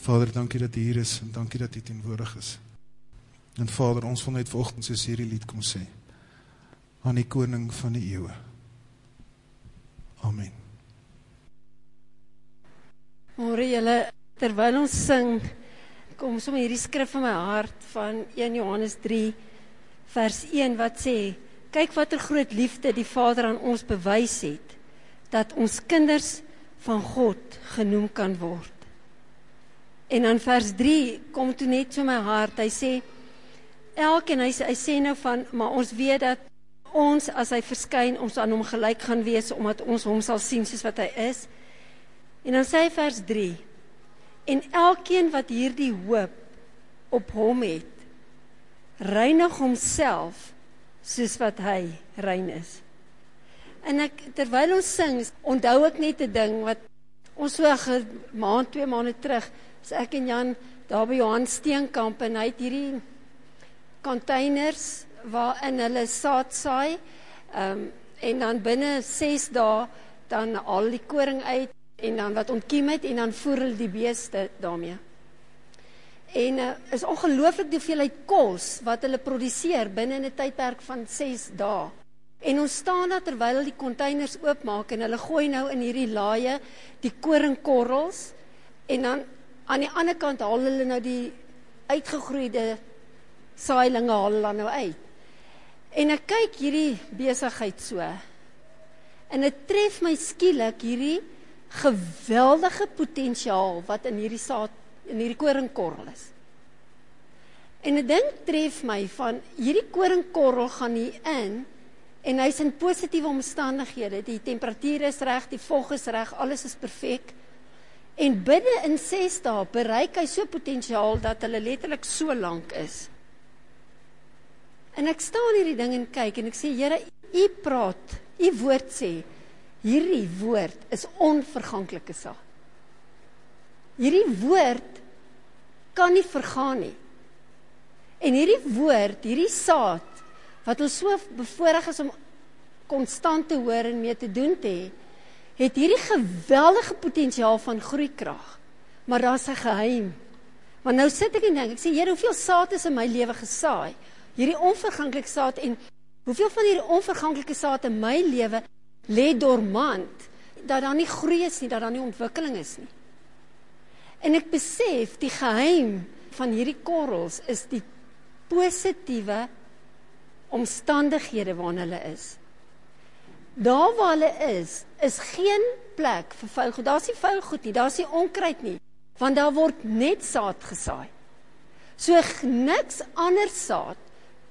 Vader, dankie dat U hier is, en dankie dat U teenwoordig is. En Vader, ons wil net vanochtend soos hierdie lied kom sê, aan die koning van die eeuwe. Amen. Môre julle, terwyl ons sing, kom sommer hierdie skrif in my hart van 1 Johannes 3 vers 1 wat sê: "Kyk watter groot liefde die Vader aan ons bewys het dat ons kinders van God genoem kan word." En dan vers 3 kom toe net so my hart. Hy sê elkeen hy, hy sê nou van maar ons weet dat ons as hy verskyn ons aan hom gelyk gaan wees omdat ons hom sal sien soos wat hy is. En dan sê hy vers 3 en elkeen wat hierdie hoop op hom het reinig homself soos wat hy rein is. En ek terwyl ons sing, onthou ek net 'n ding wat ons so 'n maand, twee maande terug is ek en Jan daar by Johan Steenkamp en hy het hierdie containers waarin hulle saad saai. Ehm um, en dan binne 6 dae dan al die koring uit en dan wat ontkiem het en dan voer hulle die beeste daarmee. En uh, is ongelooflik hoeveel uit kos wat hulle produseer binne 'n tydperk van 6 dae. En ons staan daar terwyl hulle die containers oopmaak en hulle gooi nou in hierdie laaie die koringkorrels en dan aan die ander kant haal hulle nou die uitgegroeide saailinge haal hulle nou uit. En ek kyk hierdie besigheid so. En dit tref my skielik hierdie geweldige potensiaal wat in hierdie saad in hierdie koringkorrel is. En 'n ding tref my van hierdie koringkorrel gaan hier in en hy's in positiewe omstandighede. Die temperatuur is reg, die vog is reg, alles is perfek. En binne in 6 dae bereik hy so potensiaal dat hulle letterlik so lank is. En ek staan hierdie ding en kyk en ek sê Here, U praat, U woord sê hierdie woord is onverganklike saak. Hierdie woord kan nie vergaan nie. En hierdie woord, hierdie saad wat ons so bevoorreg is om konstant te hoor en mee te doen te hê, het hierdie geweldige potensiaal van groeikrag. Maar daar's 'n geheim. Want nou sit ek en dink, ek sê Here, hoeveel saad is in my lewe gesaai? Hierdie onverganklike saad en hoeveel van hierdie onverganklike saad in my lewe lê dormant dat daar nie groei is nie, dat daar nie ontwikkeling is nie. En ek besef die geheim van hierdie korrels is die positiewe omstandighede waarin hulle is. Daar waar hulle is, is geen plek vir vuil goed. Daar's nie vuil goed nie, daar's nie onkruid nie, want daar word net saad gesaai. So niks anders saad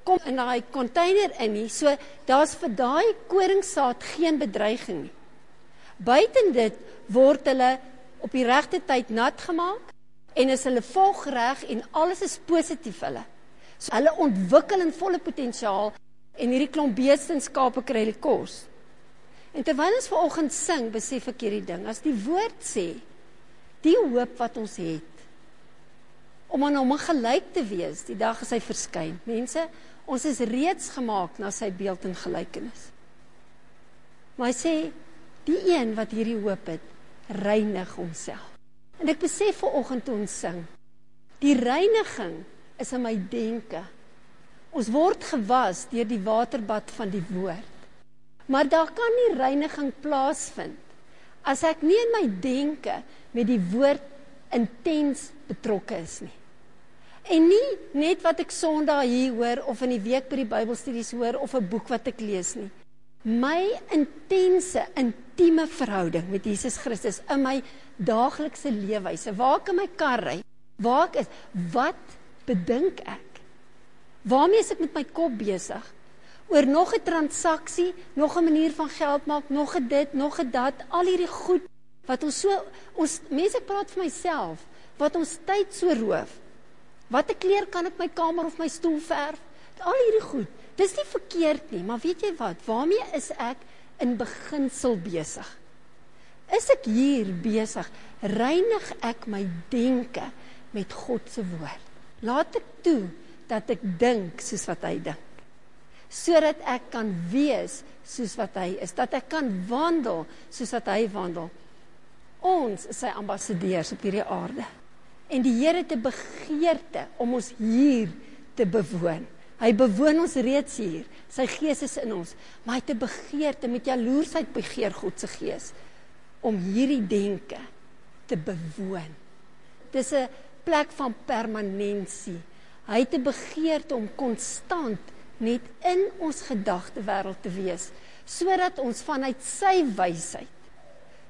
kom in daai container in nie. So daar's vir daai koringsaad geen bedreiging nie. Buiten dit word hulle op die regte tyd nat gemaak en is hulle volreg en alles is positief hulle. So hulle ontwikkel in volle potensiaal en hierdie klomp beeste en skape kry hulle kos. En terwyl ons vanoggend sing, besef ek hierdie ding. As die woord sê, die hoop wat ons het om aan hom gelyk te wees die dag as hy verskyn. Mense, ons is reeds gemaak na sy beeld en gelykenis. Maar hy sê die een wat hierdie hoop het, reinig homself. En ek besef vanoggend toe ons sing, die reiniging is in my denke. Ons word gewas deur die waterbad van die woord. Maar daar kan nie reiniging plaasvind as ek nie in my denke met die woord intens betrokke is nie. En nie net wat ek Sondag hier hoor of in die week by die Bybelstudies hoor of 'n boek wat ek lees nie. My intense, intieme verhouding met Jesus Christus in my daaglikse leefwyse, waar ek in my kar ry, waar ek is, wat bedink ek? Waarmee is ek met my kop besig? Oor nog 'n transaksie, nog 'n manier van geld maak, nog 'n dit, nog 'n dat, al hierdie goed wat ons so ons mense praat vir myself, wat ons tyd so roof. Watter kleur kan ek my kamer of my stoel verf? Al hierdie goed. Dis nie verkeerd nie, maar weet jy wat? Waarmee is ek in beginsel besig? Is ek hier besig? Reinig ek my denke met God se woord? Laat ek toe dat ek dink soos wat hy dink sodat ek kan wees soos wat hy is, dat ek kan wandel soos wat hy wandel. Ons is sy ambassadeurs op hierdie aarde. En die Here 'n begeerte om ons hier te bewoon. Hy bewoon ons reeds hier. Sy gees is in ons, maar hy 'n begeerte met jaloersheid begeer God se gees om hierdie denke te bewoon. Dis 'n plek van permanensie. Hy het 'n begeerte om konstant net in ons gedagte wêreld te wees sodat ons vanuit sy wysheid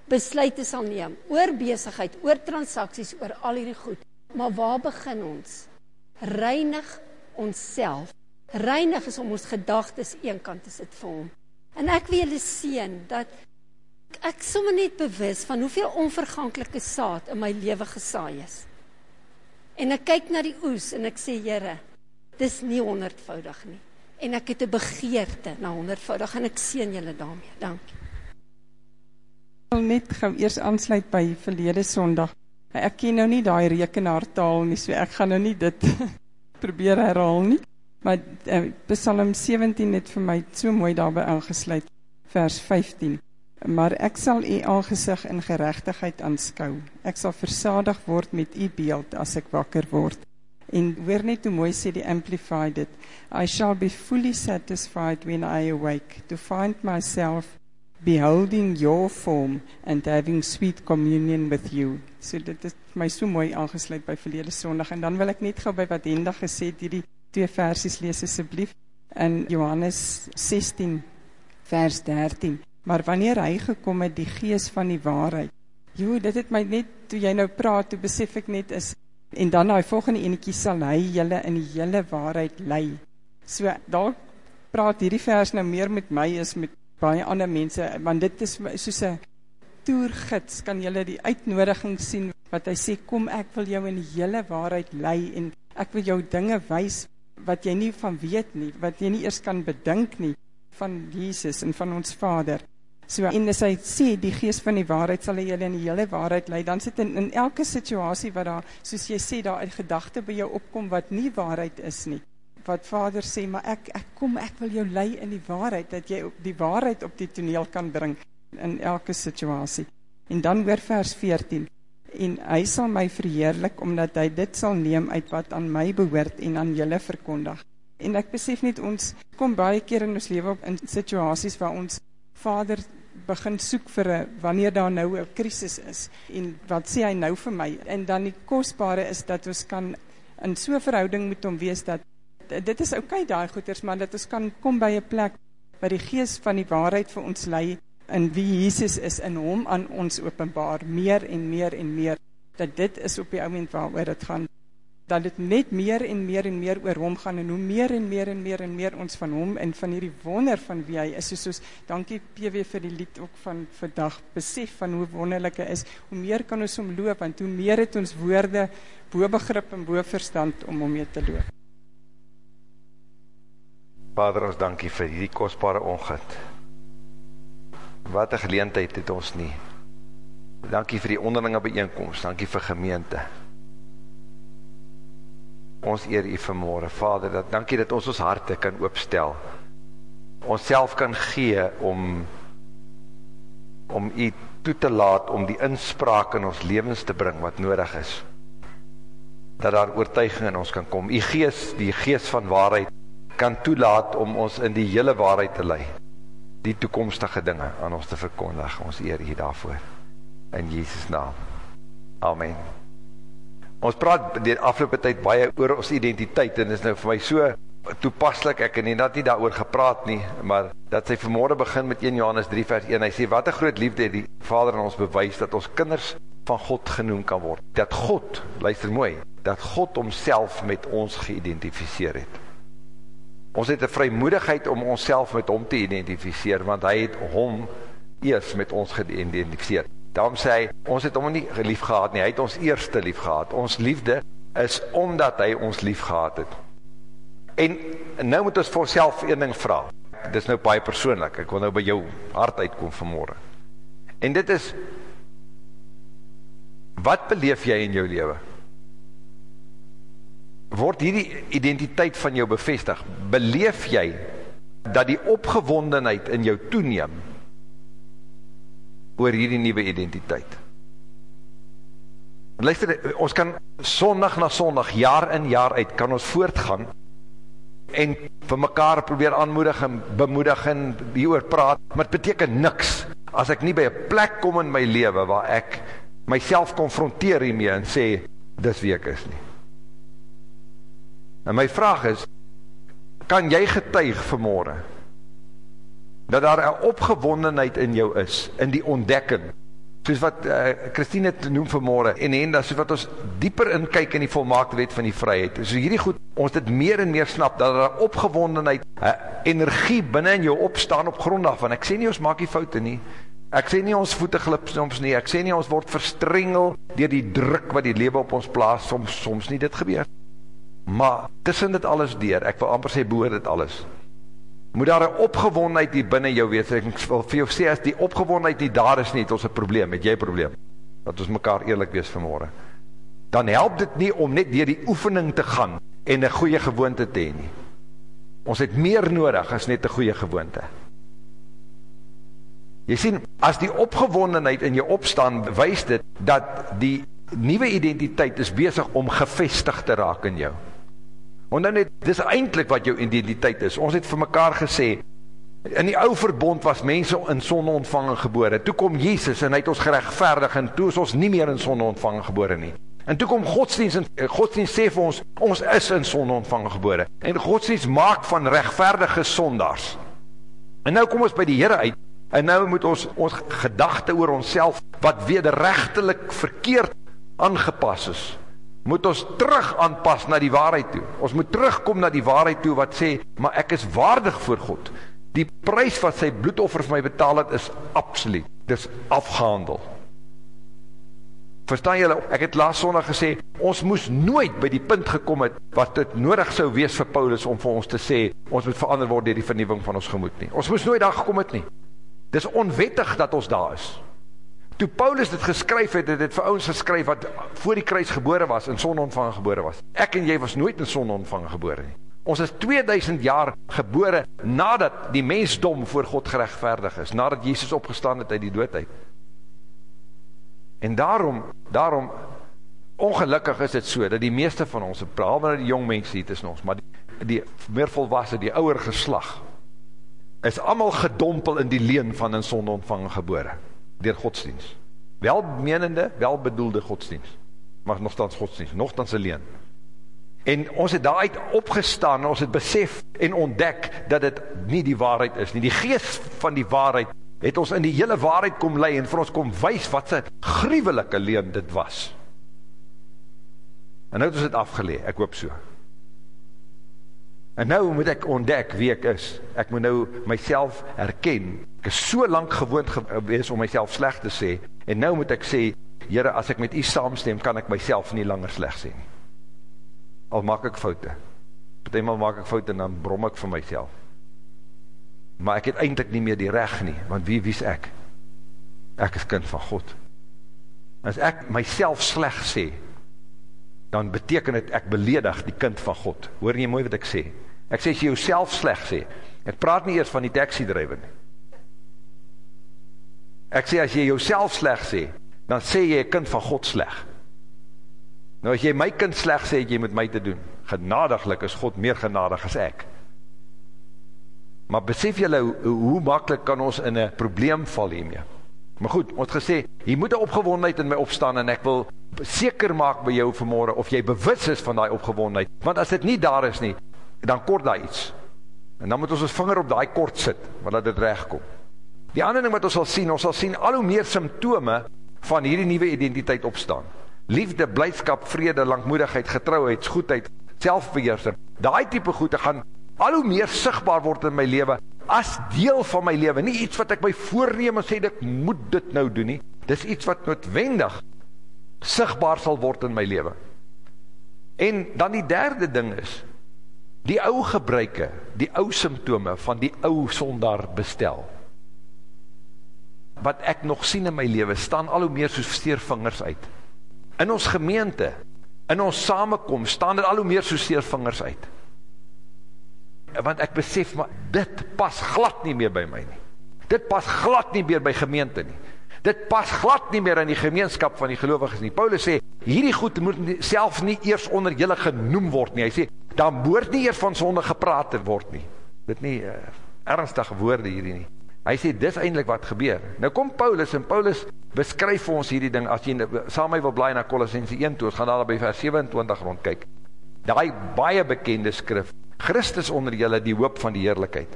besluite sal neem oor besigheid, oor transaksies, oor al hierdie goed. Maar waar begin ons? Reinig onsself. Reinig is om ons gedagtes eenkant te sit vir hom. En ek wil julle seën dat ek sommer net bewus van hoeveel onverganklike saad in my lewe gesaai is. En ek kyk na die oes en ek sê Here, dis nie honderdvoudig nie. En ek het 'n begeerte na honderdvoudig en ek seën julle daarmee. Dankie wil net gou eers aansluit by verlede Sondag. Ek ken nou nie daai rekenaartaal nie, so ek gaan nou nie dit probeer herhaal nie. Maar uh, Psalm 17 het vir my so mooi daarby aangesluit, vers 15. Maar ek sal u aangesig in geregtigheid aanskou. Ek sal versadig word met u beeld as ek wakker word. En hoor net hoe mooi sê die amplified dit. I shall be fully satisfied when I awake to find myself beholding your form and having sweet communion with you. So dit is my so mooi aangesluit by verlede Sondag en dan wil ek net gou by wat Henda gesê het hierdie twee versies lees asseblief in Johannes 16 vers 13. Maar wanneer hy gekom het die gees van die waarheid. Jo, dit het my net toe jy nou praat, toe besef ek net is en dan daai volgende enetjie sal hy julle in die hele waarheid lei. So daar praat hierdie vers nou meer met my is met baie ander mense want dit is soos 'n toergids kan jy die uitnodiging sien wat hy sê kom ek wil jou in die hele waarheid lei en ek wil jou dinge wys wat jy nie van weet nie wat jy nie eers kan bedink nie van Jesus en van ons Vader. So en as hy sê die gees van die waarheid sal julle in die hele waarheid lei, dan sit in, in elke situasie wat daar soos jy sê daar 'n gedagte by jou opkom wat nie waarheid is nie wat Vader sê, maar ek ek kom, ek wil jou lei in die waarheid dat jy die waarheid op die toneel kan bring in elke situasie. En dan weer vers 14. En hy sal my verheerlik omdat hy dit sal neem uit wat aan my behoort en aan julle verkondig. En ek besef net ons kom baie keer in ons lewe op in situasies waar ons Vader begin soek vir 'n wanneer daar nou 'n krisis is en wat sê hy nou vir my? En dan die kosbare is dat ons kan in so 'n verhouding met hom wees dat dit is oukei okay, daai goeters, maar dat ons kan kom by 'n plek waar die gees van die waarheid vir ons lei in wie Jesus is in hom aan ons openbaar meer en meer en meer dat dit is op die oomblik waaroor dit gaan dat dit net meer en meer en meer oor hom gaan en hoe meer en meer en meer en meer ons van hom en van hierdie wonder van wie hy is soos, soos dankie PW vir die lied ook van vandag besef van hoe wonderlik hy is hoe meer kan ons hom loof want hoe meer het ons woorde bo begrip en bo verstand om hom mee te loof Vader, ons dankie vir hierdie kostbare ongid. Wat een geleentheid het ons nie. Dankie vir die onderlinge bijeenkomst, dankie vir gemeente. Ons eer u vanmorgen, Vader, dat, dankie dat ons ons harte kan oopstel. Ons self kan gee om om u toe te laat om die inspraak in ons levens te bring wat nodig is. Dat daar oortuiging in ons kan kom. U gees, die gees van waarheid, kan toelaat om ons in die hele waarheid te lei. Die toekomstige dinge aan ons te verkondig. Ons eer hier daarvoor. In Jesus naam. Amen. Ons praat die afgelope tyd baie oor ons identiteit en is nou vir my so toepaslik. Ek het nie dat nie daaroor gepraat nie, maar dat sy vanmôre begin met 1 Johannes 3 vers 1. Hy sê wat 'n groot liefde het die Vader aan ons bewys dat ons kinders van God genoem kan word. Dat God, luister mooi, dat God homself met ons geïdentifiseer het. Ons het 'n vrymoedigheid om onsself met hom te identifiseer want hy het hom eers met ons geïdentifiseer. Daarom sê hy, ons het hom nie gelief gehad nie, hy het ons eerste lief gehad. Ons liefde is omdat hy ons lief gehad het. En nou moet ons vir onsself een ding vra. Dis nou baie persoonlik. Ek wil nou by jou hart uitkom vanmôre. En dit is wat beleef jy in jou lewe? word hierdie identiteit van jou bevestig, beleef jy dat die opgewondenheid in jou toeneem oor hierdie nieuwe identiteit. Luister, ons kan sondag na sondag, jaar in jaar uit, kan ons voortgaan en vir mekaar probeer aanmoedig en bemoedig en hieroor praat, maar het beteken niks as ek nie by 'n plek kom in my lewe waar ek myself konfronteer hiermee en sê dis wie ek is nie. En my vraag is kan jy getuig vanmôre dat daar 'n opgewondenheid in jou is in die ontdekking soos wat uh, Christine het noem vanmôre en Henda soos wat ons dieper inkyk in die volmaakte wet van die vryheid. So hierdie goed ons dit meer en meer snap dat daar opgewondenheid, 'n uh, energie binne in jou opstaan op grond daarvan. Ek sê nie ons maak nie foute nie. Ek sê nie ons voete glip soms nie. Ek sê nie ons word verstrengel deur die druk wat die lewe op ons plaas soms soms nie dit gebeur. Maar tussen dit alles deur, ek wil amper sê bo dit alles moet daar 'n opgewondenheid hier binne jou wees. Ek wil vir jou sê as die opgewondenheid nie daar is nie, het ons 'n probleem. Het jy 'n probleem? Dat ons mekaar eerlik wees vanmôre. Dan help dit nie om net deur die oefening te gaan en 'n goeie gewoonte te hê nie. Ons het meer nodig as net 'n goeie gewoonte. Jy sien, as die opgewondenheid in jou opstaan, wys dit dat die nuwe identiteit is besig om gevestig te raak in jou. Dan net, dis eindelijk wat jou identiteit is. Ons het vir mekaar gesê, in die ou verbond was mense in sonde ontvang en gebore. Toe kom Jesus en hy het ons gerechtvaardig en toe is ons nie meer in sonde ontvang en gebore nie. En toe kom godsdienst en eh, godsdienst sê vir ons, ons is in sonde ontvang en gebore. En godsdienst maak van rechtvaardige sondaars. En nou kom ons by die Heere uit, en nou moet ons ons gedachte oor ons wat wederrechtelik verkeerd aangepas is, moet ons terug aanpas na die waarheid toe. Ons moet terugkom na die waarheid toe wat sê, maar ek is waardig voor God. Die prijs wat sy bloedoffer vir my betaal het, is absoluut. Dit is afgehandel. Verstaan julle, ek het laas sondag gesê, ons moes nooit by die punt gekom het, wat dit nodig sou wees vir Paulus, om vir ons te sê, ons moet verander word dier die vernieuwing van ons gemoed nie. Ons moes nooit daar gekom het nie. Dit is onwettig dat ons daar is. Toe Paulus dit geskryf het, het dit vir ouens geskryf wat voor die kruis gebore was, in sonontvang gebore was. Ek en jy was nooit in sonontvang gebore nie. Ons is 2000 jaar gebore nadat die mensdom voor God gerechtvaardig is, nadat Jesus opgestaan het uit die doodheid. En daarom, daarom, ongelukkig is het so, dat die meeste van ons, behalwe die jong mens hier tussen ons, maar die, die meer volwassen, die ouwer geslag, is allemaal gedompel in die leen van een sonontvang gebore dier godsdienst. Welmenende, welbedoelde godsdienst. Maar nogthans godsdienst, nogthans alleen. En ons het daaruit opgestaan, ons het besef en ontdek dat het nie die waarheid is nie. Die geest van die waarheid het ons in die hele waarheid kom lei en vir ons kom wys wat sy gruwelike leen dit was. En nou het ons het afgelee, ek hoop so. En nou moet ek ontdek wie ek is. Ek moet nou myself herken. Ek is so lang gewoond gewees om myself sleg te sê. En nou moet ek sê, Here, as ek met u saamstem, kan ek myself nie langer sleg sê nie. Al maak ek foute. Partymal maak ek foute dan brom ek vir myself. Maar ek het eintlik nie meer die reg nie, want wie wie's ek? Ek is kind van God. As ek myself sleg sê, dan beteken het ek beledig die kind van God. Hoor jy mooi wat ek sê? Ek sê as jy jouself sleg sê. Ek praat nie eers van die taxi drywer nie. Ek sê as jy jouself sleg sê, dan sê jy 'n kind van God sleg. Nou as jy my kind sleg sê, jy met my te doen. Genadiglik is God meer genadig as ek. Maar besef julle hoe, hoe maklik kan ons in 'n probleem val hiermee? Maar goed, ons het gesê, hier moet 'n opgewondenheid in my opstaan en ek wil seker maak by jou vanmôre of jy bewus is van daai opgewondenheid. Want as dit nie daar is nie, dan kort daar iets. En dan moet ons ons vinger op daai kort sit, want dat dit regkom. Die ander ding wat ons sal sien, ons sal sien al hoe meer simptome van hierdie nuwe identiteit opstaan. Liefde, blydskap, vrede, lankmoedigheid, getrouheid, goedheid, selfbeheersing. Daai tipe goede gaan al hoe meer sigbaar word in my lewe as deel van my lewe. Nie iets wat ek my voorneem en sê ek moet dit nou doen nie. Dis iets wat noodwendig sigbaar sal word in my lewe. En dan die derde ding is die ou gebruike, die ou simptome van die ou sondaar bestel, wat ek nog sien in my leven, staan al hoe meer soos steervingers uit. In ons gemeente, in ons samenkomst, staan dit al hoe meer soos steervingers uit. Want ek besef, maar dit pas glad nie meer by my nie. Dit pas glad nie meer by gemeente nie. Dit pas glad nie meer in die gemeenskap van die gelowiges nie. Paulus sê, hierdie goed moet nie, self nie eers onder julle genoem word nie. Hy sê, daar moet nie eers van sonde gepraat word nie. Dit nie uh, ernstige woorde hierdie nie. Hy sê, dis eindelijk wat gebeur. Nou kom Paulus, en Paulus beskryf vir ons hierdie ding, as jy saam my wil blaai na Colossense 1 toe, gaan daar by vers 27 rondkyk. Die baie bekende skrif, Christus onder julle die hoop van die heerlijkheid.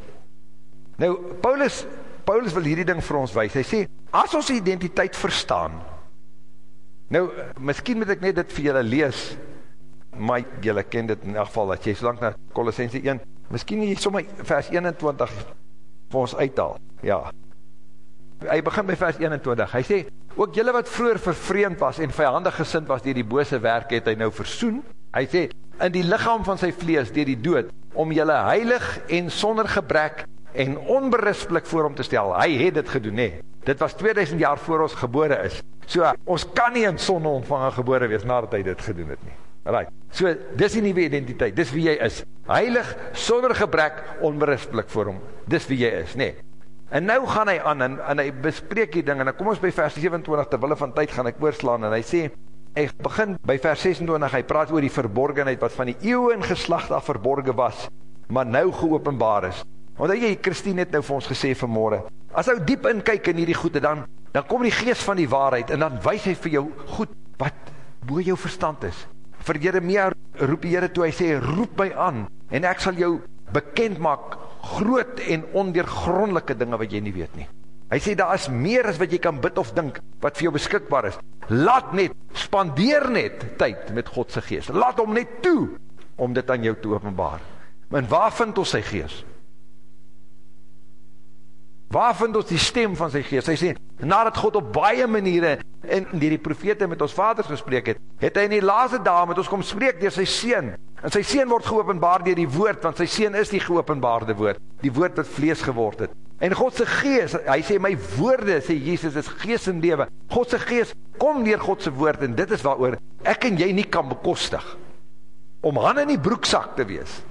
Nou, Paulus, Paulus wil hierdie ding vir ons wees. Hy sê, as ons identiteit verstaan, nou, miskien moet ek net dit vir julle lees, maar julle ken dit in geval, dat jy so lang na Colossense 1, miskien jy sommer vers 21 vir ons uithaal, ja. Hy begin by vers 21, hy sê, ook julle wat vroeger vervreemd was en vijandig gesind was die die bose werk, het hy nou versoen, hy sê, in die lichaam van sy vlees, dier die dood, om julle heilig en sonder gebrek en onberispelik voor hom te stel. Hy het dit gedoen, nee. Dit was 2000 jaar voor ons gebore is. So, ons kan nie in sonde ontvangen gebore wees, nadat hy dit gedoen het nie. Right. So, dis die nieuwe identiteit, dis wie jy is. Heilig, sonder gebrek, onberispelik voor hom. Dis wie jy is, nee. En nou gaan hy aan, en, en hy bespreek die ding, en dan kom ons by vers 27, terwille van tyd gaan ek oorslaan, en hy sê, hy begin by vers 26, hy praat oor die verborgenheid, wat van die eeuw en geslacht af verborgen was, maar nou geopenbaar is. Want jy, Christine het nou vir ons gesê vanmorgen, as hy diep inkyk in hierdie goede, dan, dan kom die geest van die waarheid, en dan wees hy vir jou goed, wat boe jou verstand is. Vir Jeremia roep die Heere toe, hy sê, roep my aan, en ek sal jou bekend maak, groot en ondeergrondelike dinge wat jy nie weet nie. Hy sê, daar is meer as wat jy kan bid of dink, wat vir jou beskikbaar is. Laat net, spandeer net tyd met Godse geest. Laat hom net toe, om dit aan jou te openbaar. En waar vind ons sy geest? Waar vind ons die stem van sy geest? Hy sê, nadat God op baie maniere en die, die profete met ons vaders gesprek het, het hy in die laatste dag met ons kom spreek dier sy sien. En sy sien word geopenbaar dier die woord, want sy sien is die geopenbaarde woord, die woord wat vlees geword het. En Godse geest, hy sê, my woorde, sê Jesus, is geest en lewe. Godse geest kom dier Godse woord, en dit is wat oor, ek en jy nie kan bekostig, om han in die broekzak te wees,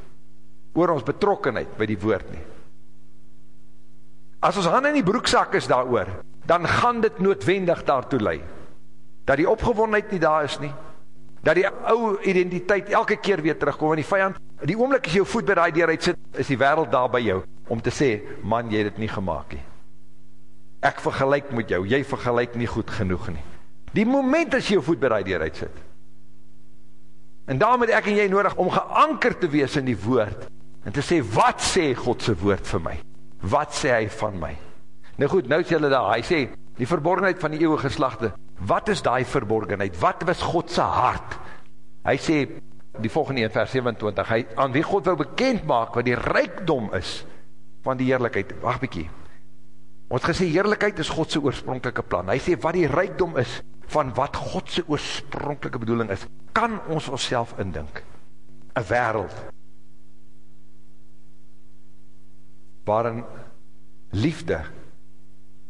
oor ons betrokkenheid by die woord nie. As ons hand in die broekzak is daar oor, dan gaan dit noodwendig daartoe lei. Dat die opgewondheid nie daar is nie. Dat die ou identiteit elke keer weer terugkom. Want die vijand, die oomlik as jou voet by die deur sit, is die wereld daar by jou. Om te sê, man, jy het het nie gemaakt nie. Ek vergelijk met jou, jy vergelijk nie goed genoeg nie. Die moment as jy jou voet by die deur sit. En daarom het ek en jy nodig om geanker te wees in die woord. En te sê, wat sê Godse woord vir my? Wat sê hy van my? Nou goed, nou sê hulle daar, hy sê, die verborgenheid van die eeuwige geslachte, wat is die verborgenheid? Wat was Godse hart? Hy sê, die volgende in vers 27, hy, aan wie God wil bekend maak, wat die rijkdom is, van die heerlijkheid, wacht bykie, ons gesê, heerlijkheid is Godse oorspronkelike plan, hy sê, wat die rijkdom is, van wat Godse oorspronkelike bedoeling is, kan ons ons self indink, een wereld, waarin liefde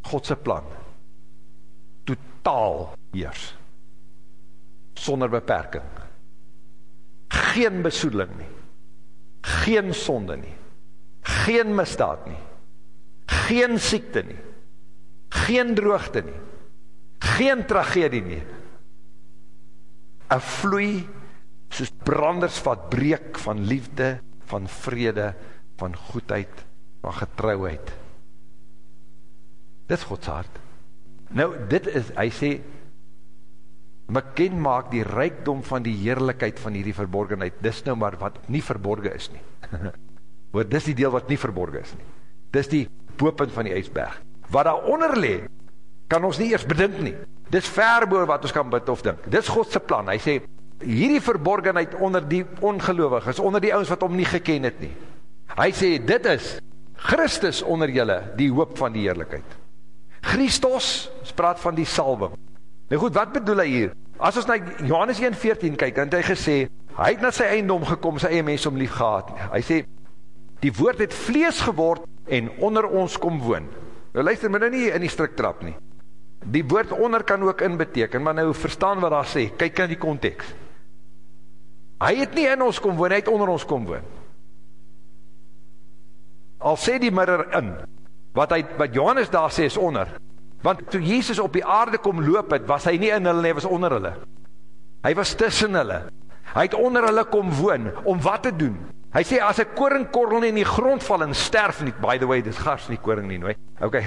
Godse plan totaal heers sonder beperking. Geen besoedeling nie. Geen sonde nie. Geen misdaad nie. Geen siekte nie. Geen droogte nie. Geen tragedie nie. Een vloei soos branders wat breek van liefde van vrede van goedheid van getrouheid. Dit is Gods hart. Nou, dit is, hy sê, bekend maak die rijkdom van die heerlijkheid van hierdie verborgenheid, dis nou maar wat nie verborgen is nie. Want dis die deel wat nie verborgen is nie. Dis die boepunt van die ijsberg. Wat daar onder le, kan ons nie eers bedink nie. Dis verboor wat ons kan bid of dink. Dis Godse plan. Hy sê, hierdie verborgenheid onder die ongeloofig is, onder die ouds wat om nie geken het nie. Hy sê, dit is Christus onder julle, die hoop van die heerlijkheid. Christus, spraat van die salving. Nou goed, wat bedoel hy hier? As ons na Johannes 1,14 kyk, en hy gesê, hy het na sy eindom gekom, sy eie mens om lief gehad. Hy sê, die woord het vlees geword, en onder ons kom woon. Nou luister my nou nie in die strik trap nie. Die woord onder kan ook in beteken, maar nou verstaan wat daar sê, kyk in die context. Hy het nie in ons kom woon, hy het onder ons kom woon al sê die mirror in, wat, hy, wat Johannes daar sê is onder, Want toe Jesus op die aarde kom loop het, was hy nie in hulle nie, hy was onder hulle. Hy was tussen hulle. Hy het onder hulle kom woon, om wat te doen? Hy sê, as een koringkorrel nie in die grond val en sterf nie, by the way, dit is gars nie koring nie, nooi. Ok.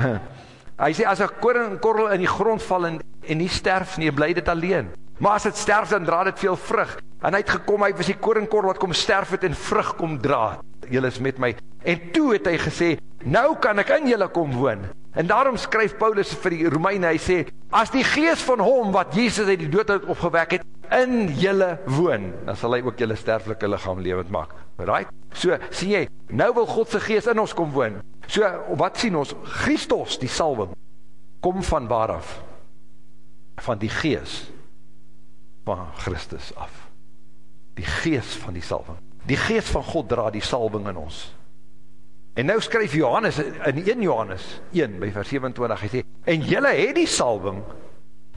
hy sê, as een koringkorrel in die grond val en, en nie sterf nie, bly dit alleen. Maar as het sterf, dan dra dit veel vrug. En hy het gekom, hy was die koringkorrel wat kom sterf het en vrug kom dra. Julle is met my. En toe het hy gesê, nou kan ek in julle kom woon. En daarom skryf Paulus vir die Romeine, hy sê, as die geest van hom, wat Jesus uit die dood uit opgewek het, in julle woon, dan sal hy ook julle sterflike lichaam levend maak. Right? So, sien jy, nou wil Godse geest in ons kom woon. So, wat sien ons? Christus, die salwing, kom van waar af? Van die geest van Christus af. Die geest van die salwing. Die geest van God dra die salwing in ons. En nou skryf Johannes in 1 Johannes 1 by vers 27, hy sê, en jylle het die salving,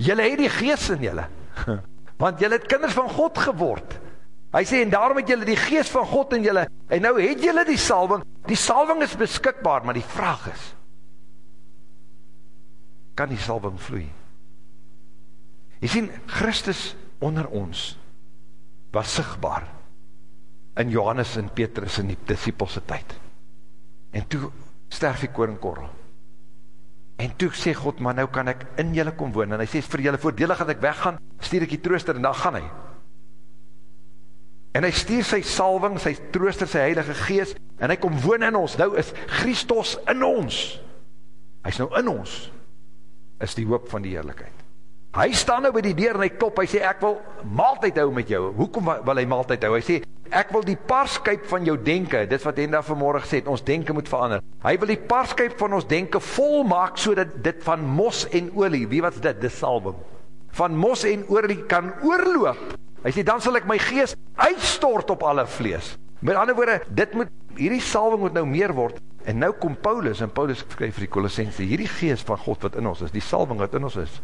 jylle het die geest in jylle, want jylle het kinders van God geword. Hy sê, en daarom het jylle die geest van God in jylle, en nou het jylle die salving, die salving is beskikbaar, maar die vraag is, kan die salving vloei? Jy sê, Christus onder ons, was sigtbaar, in Johannes en Petrus en die discipelse tyd, En toe sterf die koringkorrel. En toe sê God, maar nou kan ek in julle kom woon. En hy sê, vir julle voordelig dat ek weggaan, stuur ek die trooster, en dan gaan hy. En hy stuur sy salving, sy trooster, sy heilige gees, en hy kom woon in ons. Nou is Christus in ons. Hy is nou in ons. Is die hoop van die heerlijkheid. Hy staan nou by die deur en hy klop, hy sê, ek wil maaltijd hou met jou. Hoekom wil hy maaltijd hou? Hy sê, ek wil die paarskuip van jou denke, dit wat Henda vanmorgen gesê het, ons denke moet verander. Hy wil die paarskuip van ons denke vol maak, so dat dit van mos en olie, wie wat is dit? Dit salwing. Van mos en olie kan oorloop. Hy sê, dan sal ek my geest uitstort op alle vlees. Met ander woorde, dit moet, hierdie salwing moet nou meer word, en nou kom Paulus, en Paulus skryf vir die Colossense, hierdie geest van God wat in ons is, die salwing wat in ons is,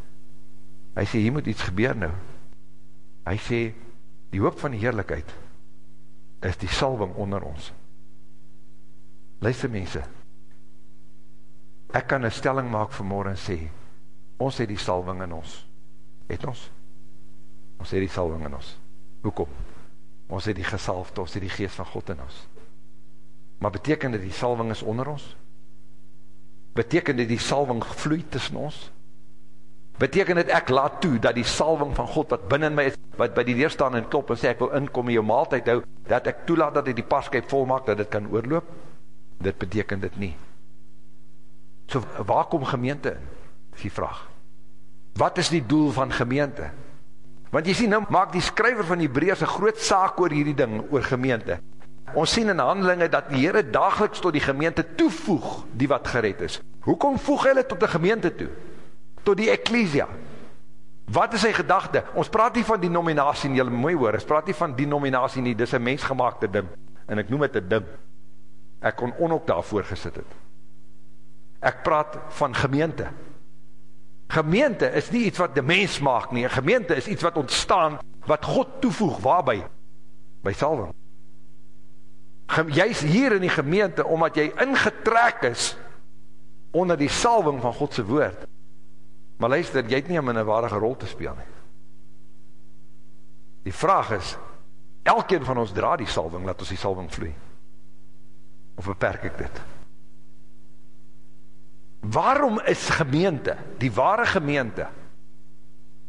hy sê, hier moet iets gebeur nou. Hy sê, die hoop van die heerlijkheid, is die salving onder ons. Luister mense, ek kan een stelling maak vanmorgen en sê, ons het die salving in ons. Het ons? Ons het die salving in ons. Hoekom? Ons het die gesalfde, ons het die geest van God in ons. Maar beteken dit die salving is onder ons? Beteken dit die salving vloeit tussen ons? Beteken dit ek laat toe, dat die salving van God, wat binnen my is, wat by die deur staan en klop, en sê ek wil inkom in jou maaltijd hou, dat ek toelaat dat hy die parskuip volmaak, dat dit kan oorloop, dit beteken dit nie. So, waar kom gemeente in? Is die vraag. Wat is die doel van gemeente? Want jy sien, nou maak die skryver van die breers een groot saak oor hierdie ding, oor gemeente. Ons sien in handelinge dat die Heere dageliks tot die gemeente toevoeg, die wat gered is. Hoekom voeg hulle tot die gemeente toe? Tot die ecclesia. Wat is sy gedachte? Ons praat nie van die nominatie nie, jylle mooi hoor, ons praat nie van die nominatie nie, dis een mensgemaakte ding, en ek noem het een ding. Ek kon onop daarvoor gesit het. Ek praat van gemeente. Gemeente is nie iets wat die mens maak nie, gemeente is iets wat ontstaan, wat God toevoeg, waarby? By salving. Jy is hier in die gemeente, omdat jy ingetrek is, onder die salving van Godse woord, Maar luister, jy het nie een waardige rol te speel nie. Die vraag is, elkeen van ons dra die salving, laat ons die salving vloei. Of beperk ek dit? Waarom is gemeente, die ware gemeente,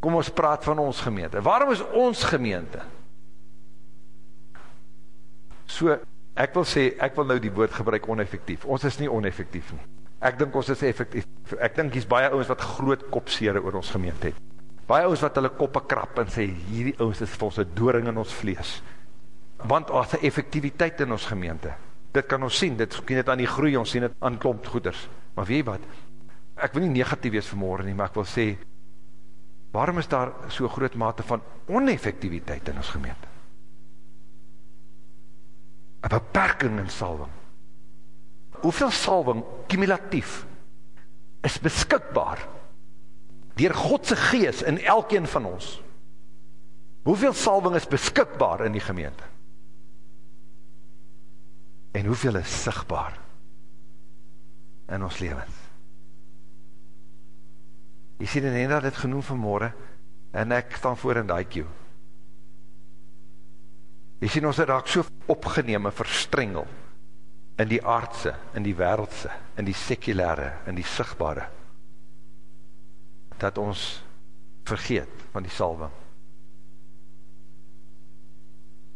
kom ons praat van ons gemeente, waarom is ons gemeente? So, ek wil sê, ek wil nou die woord gebruik oneffectief, ons is nie oneffectief nie. Ek dink ons is effectief. Ek dink hier's baie ouens wat groot kopsere oor ons gemeente het. Baie ouens wat hulle koppe krap en sê hierdie ouens is vir ons 'n doring in ons vlees. Want daar's 'n effektiwiteit in ons gemeente. Dit kan ons sien, dit sien dit aan die groei, ons sien dit aan klomp goeders. Maar weet jy wat? Ek wil nie negatief wees vanmôre nie, maar ek wil sê waarom is daar so groot mate van oneffektiwiteit in ons gemeente? 'n Beperking in salwing hoeveel salving, cumulatief, is beskikbaar, dier Godse gees in elkeen van ons. Hoeveel salving is beskikbaar in die gemeente? En hoeveel is sigtbaar in ons levens? Jy sien, en Hendra het genoem vanmorgen, en ek staan voor in die queue. Jy sien, ons het raak so opgeneem en verstrengel, in die aardse, in die wereldse, in die sekulare, in die sigtbare, dat ons vergeet van die salving.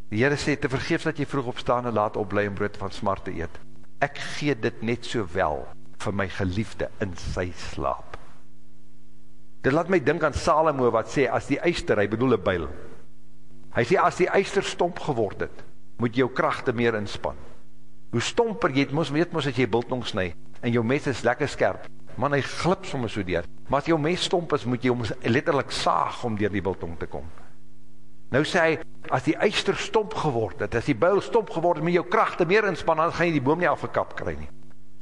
Die Heere sê, te vergeef dat jy vroeg opstaan en laat opblij om brood van smart te eet. Ek gee dit net so wel vir my geliefde in sy slaap. Dit laat my dink aan Salomo wat sê, as die eister, hy bedoel een byl, hy sê, as die eister stomp geword het, moet jou krachte meer inspan. Hoe stomper jy het, moes weet moes as jy biltong snij, en jou mes is lekker skerp, man hy glip soms so deur, maar as jou mes stomp is, moet jy om letterlijk saag om dier die biltong te kom. Nou sê hy, as die eister stomp geword het, as die byl stomp geword het, met jou krachte meer inspan, dan gaan jy die boom nie afgekap kry nie.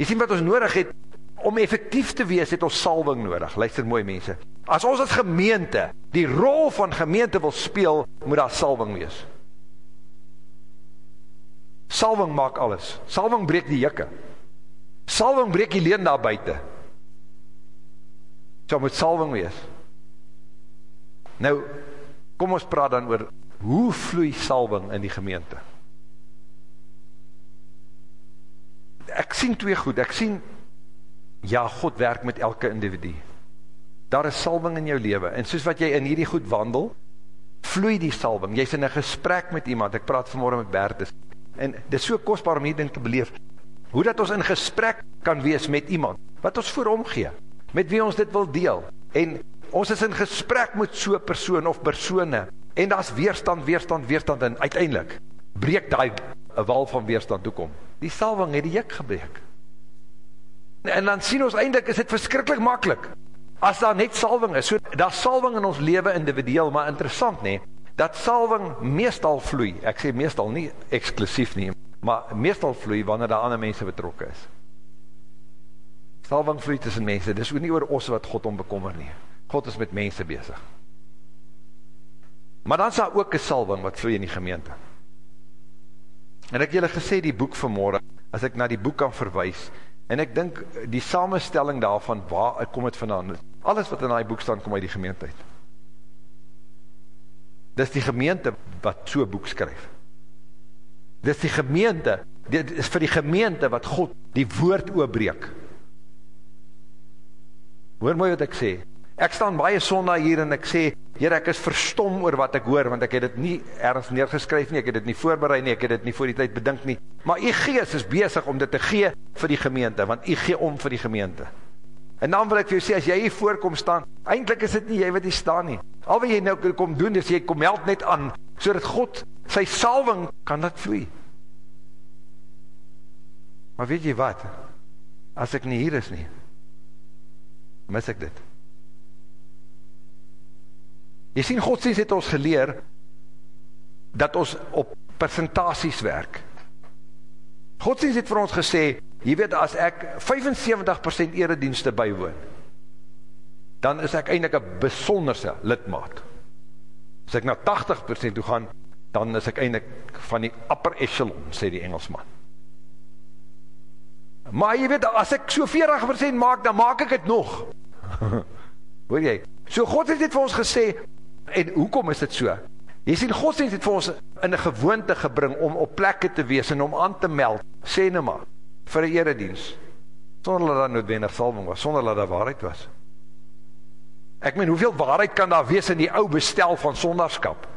Jy sien wat ons nodig het, om effectief te wees, het ons salving nodig. Luister mooi mense. As ons as gemeente die rol van gemeente wil speel, moet daar salving wees. Salving maak alles. Salving breek die jikke. Salving breek die leen daar buiten. So moet salving wees. Nou, kom ons praat dan oor, hoe vloei salving in die gemeente? Ek sien twee goed, ek sien ja, God werk met elke individu. Daar is salving in jou leven, en soos wat jy in hierdie goed wandel, vloei die salving, jy is in een gesprek met iemand, ek praat vanmorgen met Bertus, en dit is so kostbaar om hierding te beleef, hoe dat ons in gesprek kan wees met iemand, wat ons voor omgee, met wie ons dit wil deel, en ons is in gesprek met so persoon of persone, en daar is weerstand, weerstand, weerstand, en uiteindelik, breek die wal van weerstand. Toekom, die salving het die jik gebreek, En dan sien ons eindelijk, is dit verskrikkelijk makkelijk, as daar net salving is, so, daar salving in ons leven individueel, maar interessant nie, dat salving meestal vloei, ek sê meestal nie exclusief nie, maar meestal vloei wanneer daar ander mense betrokken is. Salving vloei tussen mense, dit is ook nie oor ons wat God onbekommer nie, God is met mense bezig. Maar dan is daar ook een salving wat vloei in die gemeente. En ek julle gesê die boek vanmorgen, as ek na die boek kan verwijs, En ek dink die samenstelling daarvan, waar kom het vandaan? Alles wat in die boek staan, kom uit die gemeente uit. Dis die gemeente wat so boek skryf. Dis die gemeente, dit is vir die gemeente wat God die woord oorbreek. Hoor mooi wat ek sê, Ek staan baie sondag hier en ek sê, Heer, ek is verstom oor wat ek hoor, want ek het dit nie ergens neergeskryf nie, ek het dit nie voorbereid nie, ek het dit nie voor die tyd bedink nie, maar die gees is bezig om dit te gee vir die gemeente, want die gee om vir die gemeente. En dan wil ek vir jou sê, as jy hier voorkom staan, eindelijk is dit nie jy wat hier staan nie. Al wat jy nou kom doen, is jy kom meld net aan, so dat God sy salving kan dat vloei. Maar weet jy wat? As ek nie hier is nie, mis ek dit. Jy sien, godsdienst het ons geleer, dat ons op percentaties werk. Godsdienst het vir ons gesê, jy weet, as ek 75% eredienste bywoon, dan is ek eindelijk een besonderse lidmaat. As ek na 80% toe gaan, dan is ek eindelijk van die upper echelon, sê die Engelsman. Maar jy weet, as ek so 40% maak, dan maak ek het nog. Hoor jy? So God het dit vir ons gesê, En hoekom is dit so? Jy sien, godsdienst het vir ons in een gewoonte gebring om op plekke te wees en om aan te meld, sê nou maar, vir een eredienst, sonder dat dat noodwendig salving was, sonder dat dat waarheid was. Ek meen, hoeveel waarheid kan daar wees in die ou bestel van sondagskap?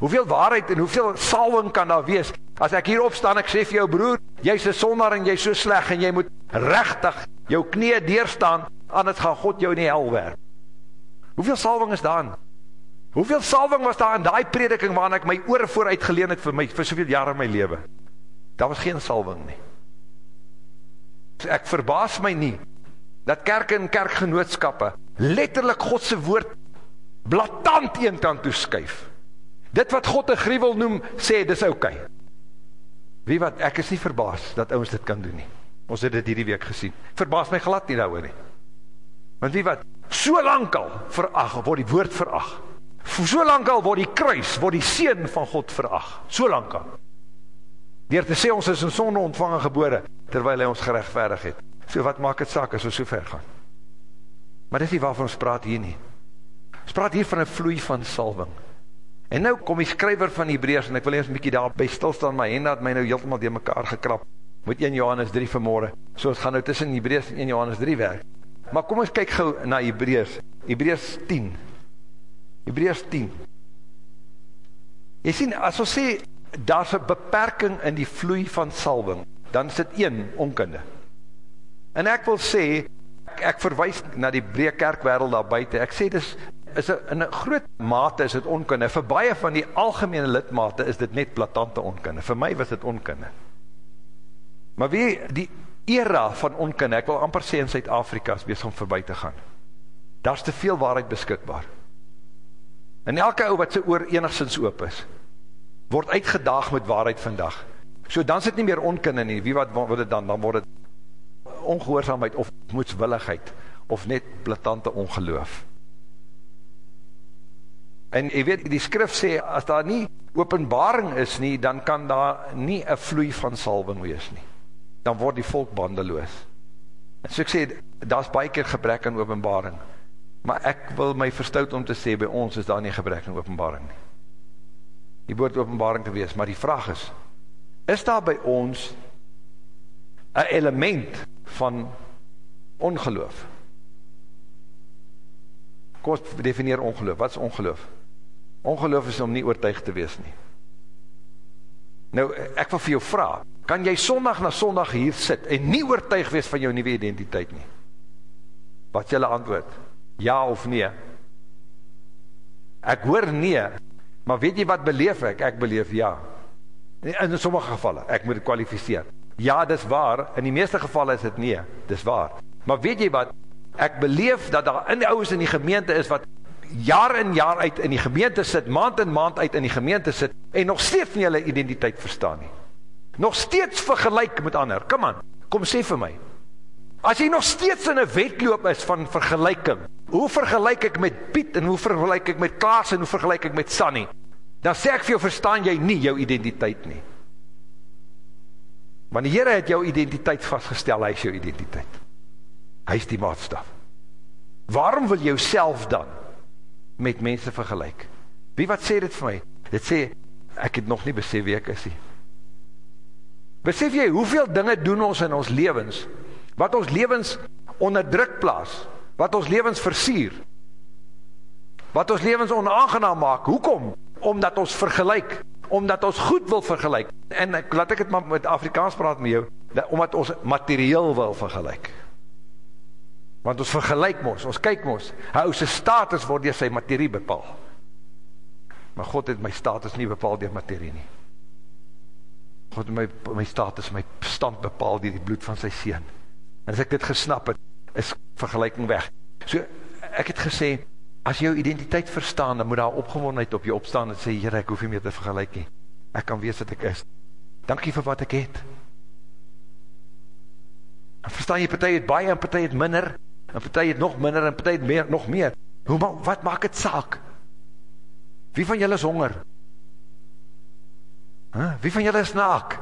Hoeveel waarheid en hoeveel salving kan daar wees, as ek hier opstaan, ek sê vir jou broer, jy is een sonder en jy is so sleg, en jy moet rechtig jou knie deerstaan, anders gaan God jou in die hel werp. Hoeveel salving is daar? Hoeveel salving was daar in die prediking waarin ek my oor vooruit geleen het vir my, vir soveel jare in my leven? Daar was geen salving nie. Ek verbaas my nie, dat kerk en kerkgenootskappe letterlik Godse woord blatant een kant toeskuif. Dit wat God een griewel noem, sê, dis ok. Wie wat, ek is nie verbaas dat ons dit kan doen nie. Ons het dit hierdie week gesien. Verbaas my glad nie daar nie. Want wie wat, so lang al verag, word die woord verag so lang al word die kruis, word die seen van God verag, so lang al. Door te sê ons is in sonde ontvangen gebore, terwijl hy ons gerechtvaardig het. So wat maak het saak as ons so ver gaan? Maar dis nie waarvan ons praat hier nie. Ons praat hier van 'n vloei van salwing. En nou kom die skrywer van Hebreërs en ek wil eers 'n bietjie daar by stil staan, my hande het my nou heeltemal de mekaar gekrap met 1 Johannes 3 vanmôre. So ons gaan nou tussen Hebreërs en 1 Johannes 3 werk. Maar kom ons kyk gou na Hebreërs. Hebreërs 10. Hebreërs 10. Jy sien, as ons sê daar's 'n beperking in die vloei van salwing, dan is dit een onkunde. En ek wil sê ek, ek verwys na die breë kerkwêreld daar buite. Ek sê dis is 'n in 'n groot mate is dit onkunde. Vir baie van die algemene lidmate is dit net blaatante onkunde. Vir my was dit onkunde. Maar wie die era van onkunde, ek wil amper sê in Suid-Afrika is besig om verby te gaan. Daar's te veel waarheid beskikbaar. En elke ou wat se oor enigstens oop is, word uitgedaag met waarheid vandag. So dan sit nie meer onkunde nie. Wie wat word dit dan? Dan word dit ongehoorsaamheid of moedswilligheid of net blaatante ongeloof. En jy weet, die skrif sê, as daar nie openbaring is nie, dan kan daar nie een vloei van salving wees nie. Dan word die volk bandeloos. En so ek sê, daar is baie keer gebrek aan openbaring. Maar ek wil my verstout om te sê, by ons is daar nie gebrek aan openbaring nie. Die woord openbaring te wees, maar die vraag is, is daar by ons een element van ongeloof? Kom defineer ongeloof. Wat is ongeloof? Ongeloof is om nie oortuig te wees nie. Nou, ek wil vir jou vraag, kan jy sondag na sondag hier sit en nie oortuig wees van jou nieuwe identiteit nie? Wat is jylle antwoord? Ja of nee? Ek hoor nee, maar weet jy wat beleef ek? Ek beleef ja. In sommige gevalle, ek moet het kwalificeer. Ja, dis waar, in die meeste gevalle is het nee, dis waar. Maar weet jy wat, ek beleef dat daar in die ouwens in die gemeente is wat jaar in jaar uit in die gemeente sit, maand in maand uit in die gemeente sit, en nog steeds nie hulle identiteit verstaan nie. Nog steeds vergelijk met ander. Kom aan, kom sê vir my. As jy nog steeds in een wetloop is van vergelijking, hoe vergelijk ek met Piet, en hoe vergelijk ek met Klaas, en hoe vergelijk ek met Sanny, dan sê ek vir jou, verstaan jy nie jou identiteit nie. Want die Heere het jou identiteit vastgestel, hy is jou identiteit. Hy is die maatstaf. Waarom wil jou self dan met mense vergelijk? Wie wat sê dit vir my? Dit sê, ek het nog nie besef wie ek is nie. Besef jy, hoeveel dinge doen ons in ons levens, wat ons levens onder druk plaas, wat ons levens versier, wat ons levens onaangenaam maak, hoekom? Omdat ons vergelijk, omdat ons goed wil vergelijk, en laat ek het maar met Afrikaans praat met jou, omdat ons materieel wil vergelijk, Want ons vergelijk ons, ons kyk ons, hy sy status word door sy materie bepaal. Maar God het my status nie bepaal door materie nie. God het my, my status, my stand bepaal door die bloed van sy sien. En as ek dit gesnap het, is vergelijking weg. So, ek het gesê, as jou identiteit verstaan, dan moet daar opgewondheid op jou opstaan en sê, Heer, ek hoef nie meer te vergelijk nie. Ek kan wees wat ek is. Dankie vir wat ek het. En verstaan jy, partij het baie en partij het minder, en partij het nog minder, en partij het meer, nog meer. Hoe, wat maak het saak? Wie van julle is honger? Huh? Wie van julle is naak?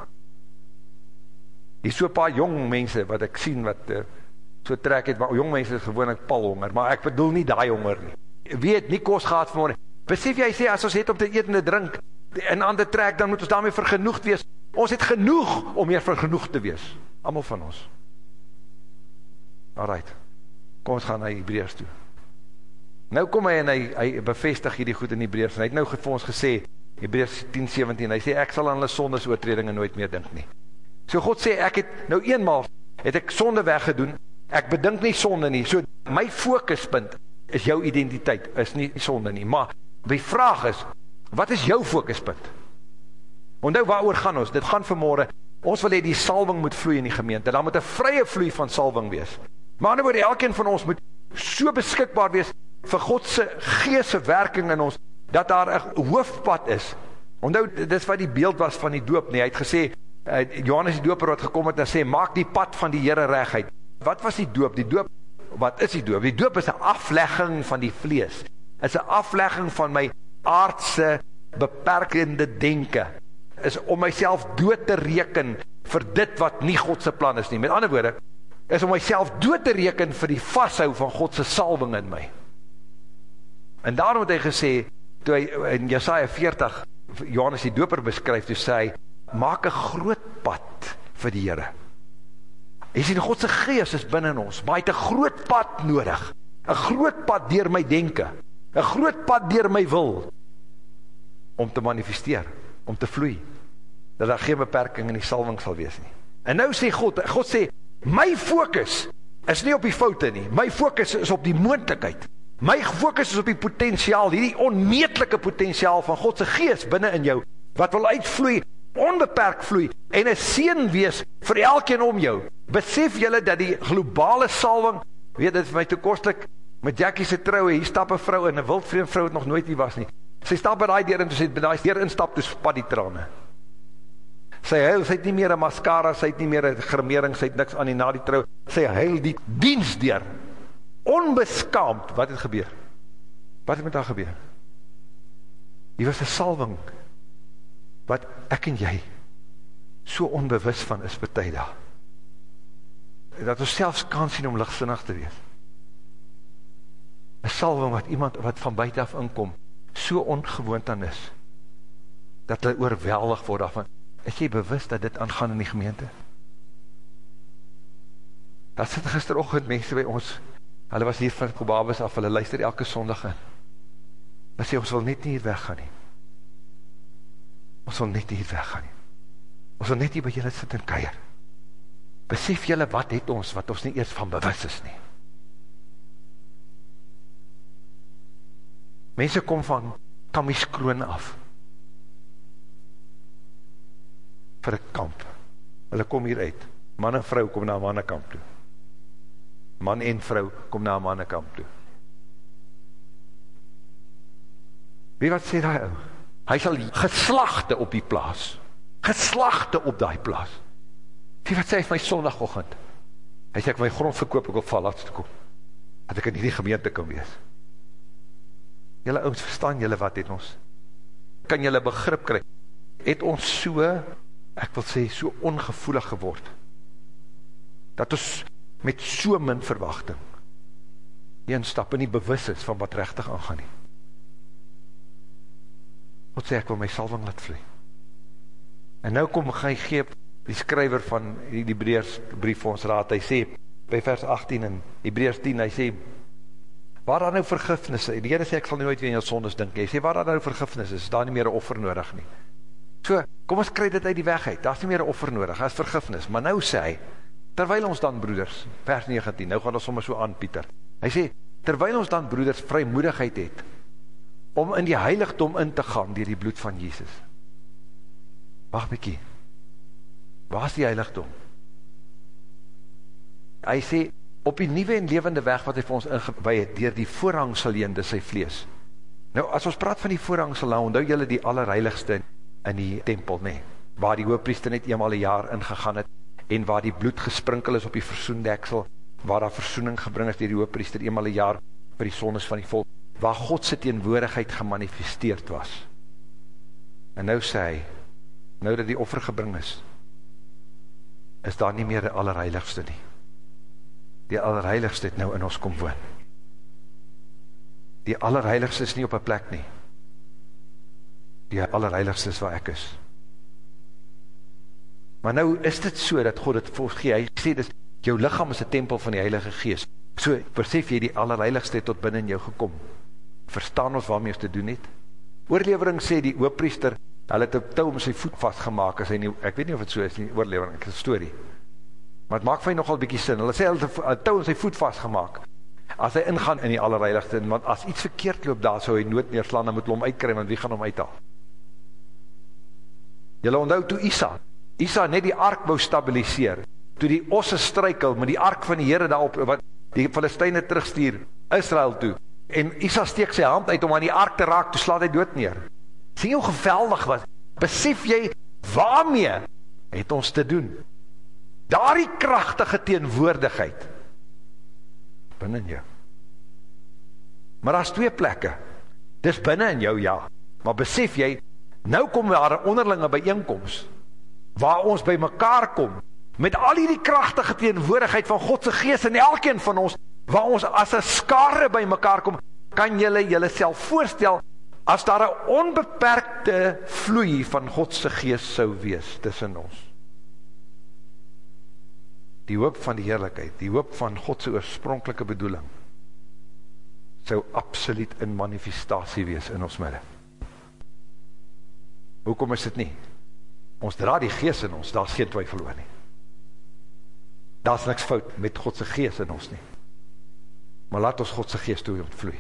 Hier so paar jong mense, wat ek sien, wat uh, so trek het, maar jong mense is gewoon ek pal honger, maar ek bedoel nie die honger nie. Wie het nie kost gehad vanmorgen? Besef jy sê, as ons het om te eet en te drink, en aan te trek, dan moet ons daarmee vergenoegd wees. Ons het genoeg om meer vergenoegd te wees. Allemaal van ons. Alright kom ons gaan na Hebreërs toe. Nou kom hy en hy, hy bevestig hierdie goed in Hebreërs, en hy het nou vir ons gesê, Hebreërs 10, 17, hy sê, ek sal aan hulle sondes oortredinge nooit meer dink nie. So God sê, ek het nou eenmaal, het ek sonde weggedoen, ek bedink nie sonde nie, so my fokuspunt is jou identiteit, is nie sonde nie, maar die vraag is, wat is jou fokuspunt? Want nou waar gaan ons? Dit gaan vanmorgen, ons wil hee die salving moet vloei in die gemeente, daar moet een vrye vloei van salving wees. Maar ander woord, elkeen van ons moet so beskikbaar wees vir Godse geese werking in ons, dat daar een hoofdpad is. Ondou, dit is wat die beeld was van die doop nie. Hy het gesê, Johannes die dooper wat gekom het en sê, maak die pad van die Heere regheid. Wat was die doop? Die doop, wat is die doop? Die doop is een aflegging van die vlees. is een aflegging van my aardse beperkende denke. is om myself dood te reken vir dit wat nie Godse plan is nie. Met ander woorde, is om myself dood te reken vir die vasthou van Godse salving in my. En daarom het hy gesê, toe hy in Jesaja 40, Johannes die doper beskryf, toe sê hy, maak een groot pad vir die Heere. Hy sê, Godse gees is binnen ons, maar hy het een groot pad nodig, een groot pad dier my denken, een groot pad dier my wil, om te manifesteer, om te vloei, dat daar geen beperking in die salving sal wees nie. En nou sê God, God sê, my focus is nie op die foute nie, my focus is op die moendlikheid, my focus is op die potentiaal, die onmeetlike potentiaal van Godse geest binnen in jou, wat wil uitvloei, onbeperk vloei, en een seen wees vir elkeen om jou. Besef jylle dat die globale salving, weet dit vir my toekostlik, met Jackie se trouwe, hier stap een vrou, en een wildvreemd vrou het nog nooit hier was nie, sy stap by die deur, en toe sy by die deur instap, toe spat die trane, sy huil, sy het nie meer een mascara, sy het nie meer een grimering, sy het niks aan die na die trouw, sy huil die dienst deur, onbeskaamd, wat het gebeur? Wat het met haar gebeur? Die was een salving, wat ek en jy, so onbewus van is betuid daar, dat ons selfs kan sien om lichtsinnig te wees, een salving wat iemand wat van buiten af inkom, so ongewoond aan is, dat hy oorweldig word daarvan, is jy bewust dat dit aangaan in die gemeente? Dat sit gisterochtend mense by ons, hulle was hier van Kobabes af, hulle luister elke sondag in. Maar sê, ons wil net nie hier weggaan nie. Ons wil net hier weggaan nie. Ons wil net hier by julle sit en keier. Besef julle wat het ons, wat ons nie eers van bewus is nie. Mense kom van Kamies kroon af, vir een kamp. Hulle kom hier uit. Man en vrou kom na een mannenkamp toe. Man en vrou kom na een mannenkamp toe. Wie wat sê die ou? Hy sal geslachte op die plaas. Geslachte op die plaas. Wie wat sê hy van my sondagochtend? Hy sê ek my grond verkoop, ek op valats te kom. Dat ek in die gemeente kan wees. Julle ouds, verstaan julle wat het ons? Kan julle begrip kry? Het ons so ek wil sê, so ongevoelig geword, dat ons met so min verwachting een stap en nie bewus is van wat rechtig aangaan nie. Wat sê, ek wil my salving laat vloei. En nou kom hy geep die skryver van die Breers brief vir ons raad, hy sê, by vers 18 in Hebreers 10, hy sê, waar daar nou vergifnis, die Heere sê, ek sal nooit weer in jou sondes dink, hy sê, waar daar nou vergifnis is, is daar nie meer een offer nodig nie. So, kom ons kry dit uit die weg uit, daar is nie meer een offer nodig, daar is vergifnis, maar nou sê hy, terwijl ons dan broeders, vers 19, nou gaan ons sommer so aan Pieter, hy sê, terwijl ons dan broeders vrymoedigheid het, om in die heiligdom in te gaan, dier die bloed van Jesus, wacht bykie, waar is die heiligdom? Hy sê, op die nieuwe en levende weg, wat hy vir ons ingewaai het, dier die voorhangsel leende sy vlees, nou, as ons praat van die voorhangsel, nou, onthou jylle die allerheiligste, in die tempel, nee, waar die hoopriester net eenmaal een jaar ingegaan het, en waar die bloed gesprinkel is op die versoendeksel, waar daar versoening gebring is die hoopriester eenmaal een jaar vir die sondes van die volk, waar Godse teenwoordigheid gemanifesteerd was. En nou sê hy, nou dat die offer gebring is, is daar nie meer die allerheiligste nie. Die allerheiligste het nou in ons kom woon. Die allerheiligste is nie op een plek nie die allerheiligste is waar ek is. Maar nou is dit so dat God het volgee, hy sê dis, jou lichaam is die tempel van die heilige geest. So, besef jy die allerheiligste tot binnen jou gekom. Verstaan ons waarmee ons te doen het? Oorlevering sê die oopriester, hy het op touw om sy voet vastgemaak, as hy nie, ek weet nie of het so is nie, oorlevering, ek is story. Maar het maak vir hy nogal bykie sin, hy sê, hy het touw om sy voet vastgemaak, as hy ingaan in die allerheiligste, want as iets verkeerd loop daar, so hy nood neerslaan, dan moet hy hom uitkry, want wie gaan hom uithaal? Julle onthou toe Isa, Isa net die ark wou stabiliseer, toe die osse struikel met die ark van die Here daarop wat die Filistyne terugstuur Israel toe. En Isa steek sy hand uit om aan die ark te raak, toe slaat hy dood neer. Sien hoe geweldig was. Besef jy waarmee het ons te doen? Daardie kragtige teenwoordigheid binne in jou. Maar daar's twee plekke. Dis binne in jou ja, maar besef jy Nou kom daar een onderlinge bijeenkomst, waar ons by mekaar kom, met al die krachtige teenwoordigheid van Godse geest in elkeen van ons, waar ons as een skare by mekaar kom, kan jylle jylle self voorstel, as daar een onbeperkte vloei van Godse geest sou wees tussen ons. Die hoop van die heerlijkheid, die hoop van Godse oorspronkelike bedoeling, sou absoluut in manifestatie wees in ons midde. Hoekom is dit nie? Ons dra die geest in ons, daar is geen twyfel oor nie. Daar is niks fout met Godse geest in ons nie. Maar laat ons Godse geest toe ontvloei.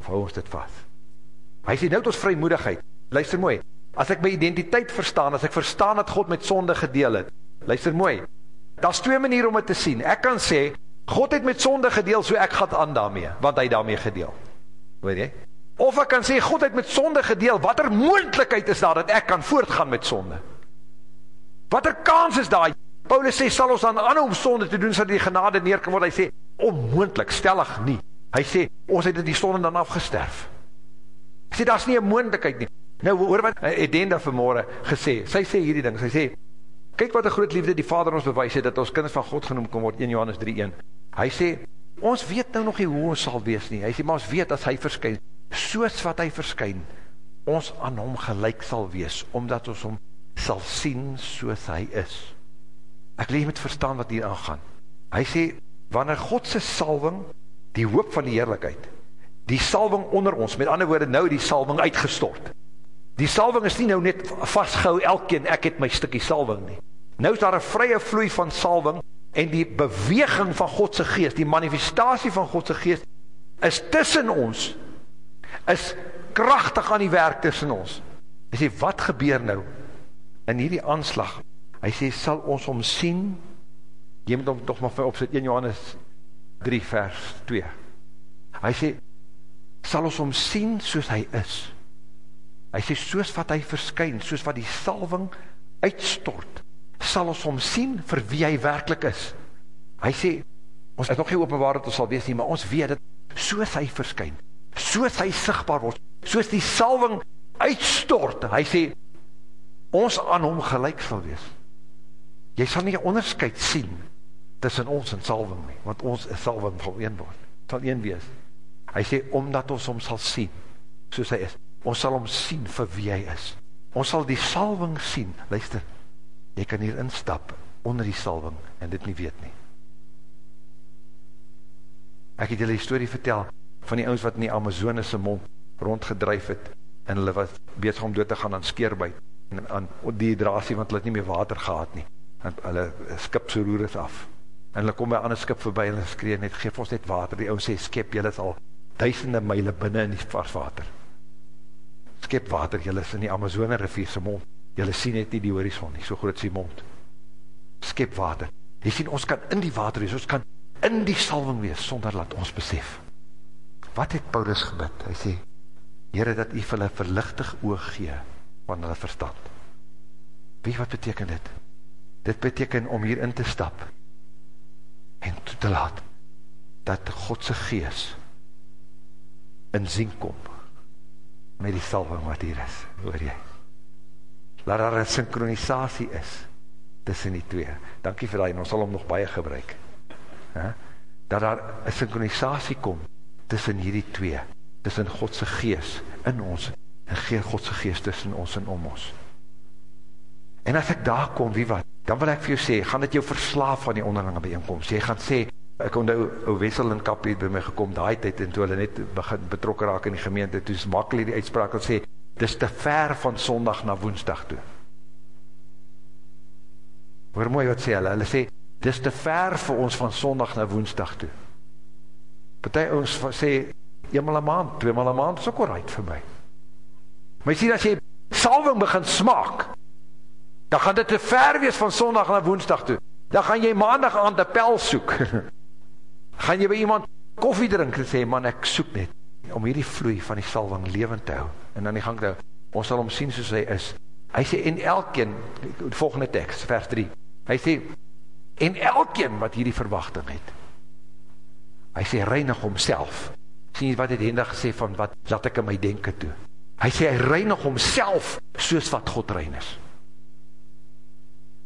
Of hou ons dit vast. Hy sê nou het ons vrymoedigheid. Luister mooi, as ek my identiteit verstaan, as ek verstaan dat God met sonde gedeel het, luister mooi, daar is twee manier om het te sien. Ek kan sê, God het met sonde gedeel, so ek gaat aan daarmee, wat hy daarmee gedeel. Weet jy? Of ek kan sê, God het met sonde gedeel, wat er moendlikheid is daar, dat ek kan voortgaan met sonde. Wat er kans is daar, Paulus sê, sal ons dan aan om sonde te doen, sal die genade neerkom, wat hy sê, onmoendlik, stellig nie. Hy sê, ons het in die sonde dan afgesterf. Hy sê, daar is nie een moendlikheid nie. Nou, hoor wat Edenda vanmorgen gesê, sy sê hierdie ding, sy sê, kyk wat een groot liefde die vader ons bewys het, dat ons kinders van God genoem kom word, 1 Johannes 3.1. Hy sê, ons weet nou nog nie hoe ons sal wees nie. Hy sê, maar ons weet as hy verskyn, soos wat hy verskyn, ons aan hom gelijk sal wees, omdat ons hom sal sien soos hy is. Ek leef met verstaan wat hier aangaan. Hy sê, wanneer Godse salving, die hoop van die heerlijkheid, die salving onder ons, met ander woorde nou die salving uitgestort. Die salving is nie nou net vastgehou, elkeen, ek het my stikkie salving nie. Nou is daar een vrye vloei van salving, en die beweging van Godse geest, die manifestatie van Godse geest, is tussen ons, is krachtig aan die werk tussen ons. Hy sê, wat gebeur nou, in hierdie aanslag, hy sê, sal ons om sien, jy moet om toch maar opzet, 1 Johannes 3 vers 2, hy sê, sal ons om sien soos hy is, hy sê, soos wat hy verskyn, soos wat die salving uitstort, sal ons om sien vir wie hy werkelijk is. Hy sê, ons is nog geen openbaar dat ons sal wees nie, maar ons weet dat soos hy verskyn, soos hy sigtbaar word, soos die salving uitstort, hy sê, ons aan hom gelijk sal wees. Jy sal nie onderscheid sien tussen ons en salving nie, want ons is salving van een word, sal een wees. Hy sê, omdat ons hom sal sien, soos hy is, ons sal hom sien vir wie hy is. Ons sal die salving sien, luister, jy kan hier instap onder die salving en dit nie weet nie. Ek het julle story vertel van die ouens wat in die Amazonese mond rondgedryf het en hulle was bezig om dood te gaan aan skeerbuit en aan dehydrasie want hulle het nie meer water gehad nie en hulle skip so roer is af en hulle kom by ander skip voorbij en hulle skree net geef ons net water die ouens sê skep julle is al duisende myle binnen in die varswater skep water julle is in die Amazone rivierse mond Julle sien net nie die horizon nie, so groot die mond. Skep water. Jy sien, ons kan in die water wees, ons kan in die salving wees, sonder laat ons besef. Wat het Paulus gebid? Hy sê, Heere, dat jy vir hulle verlichtig oog gee, van hulle verstand. Wie wat beteken dit? Dit beteken om hier in te stap, en toe te laat, dat Godse gees in zin kom, met die salving wat hier is, hoor jy? dat daar een synchronisatie is tussen die twee. Dankie vir die, ons sal hom nog baie gebruik. Ja? Dat daar een synchronisatie kom tussen hierdie twee, tussen Godse gees in ons, en geen Godse gees tussen ons en om ons. En as ek daar kom, wie wat, dan wil ek vir jou sê, gaan dit jou verslaaf van die onderlinge bijeenkomst. Jy gaan sê, ek kon nou ou Wessel en Kapie by my gekom, daai tyd, en toe hulle net begin betrokken raak in die gemeente, toe is makkelijk die uitspraak, en sê, dis te ver van sondag na woensdag toe. Hoor mooi wat sê hulle, hulle sê, dis te ver vir ons van sondag na woensdag toe. Partij ons sê, eenmaal een maand, tweemaal een maand, is ook al right vir my. Maar jy sê, as jy salving begin smaak, dan gaan dit te ver wees van sondag na woensdag toe. Dan gaan jy maandag aan de pel soek. gaan jy by iemand koffie drink en sê, man, ek soek net, om hierdie vloei van die salving levend te hou en dan die gang hou. Ons sal hom sien soos hy is. Hy sê, en elkeen, die volgende tekst, vers 3, hy sê, en elkeen wat hierdie verwachting het, hy sê, reinig homself. Sien jy wat het hendig gesê van wat, laat ek in my denken toe. Hy sê, hy reinig homself soos wat God rein is.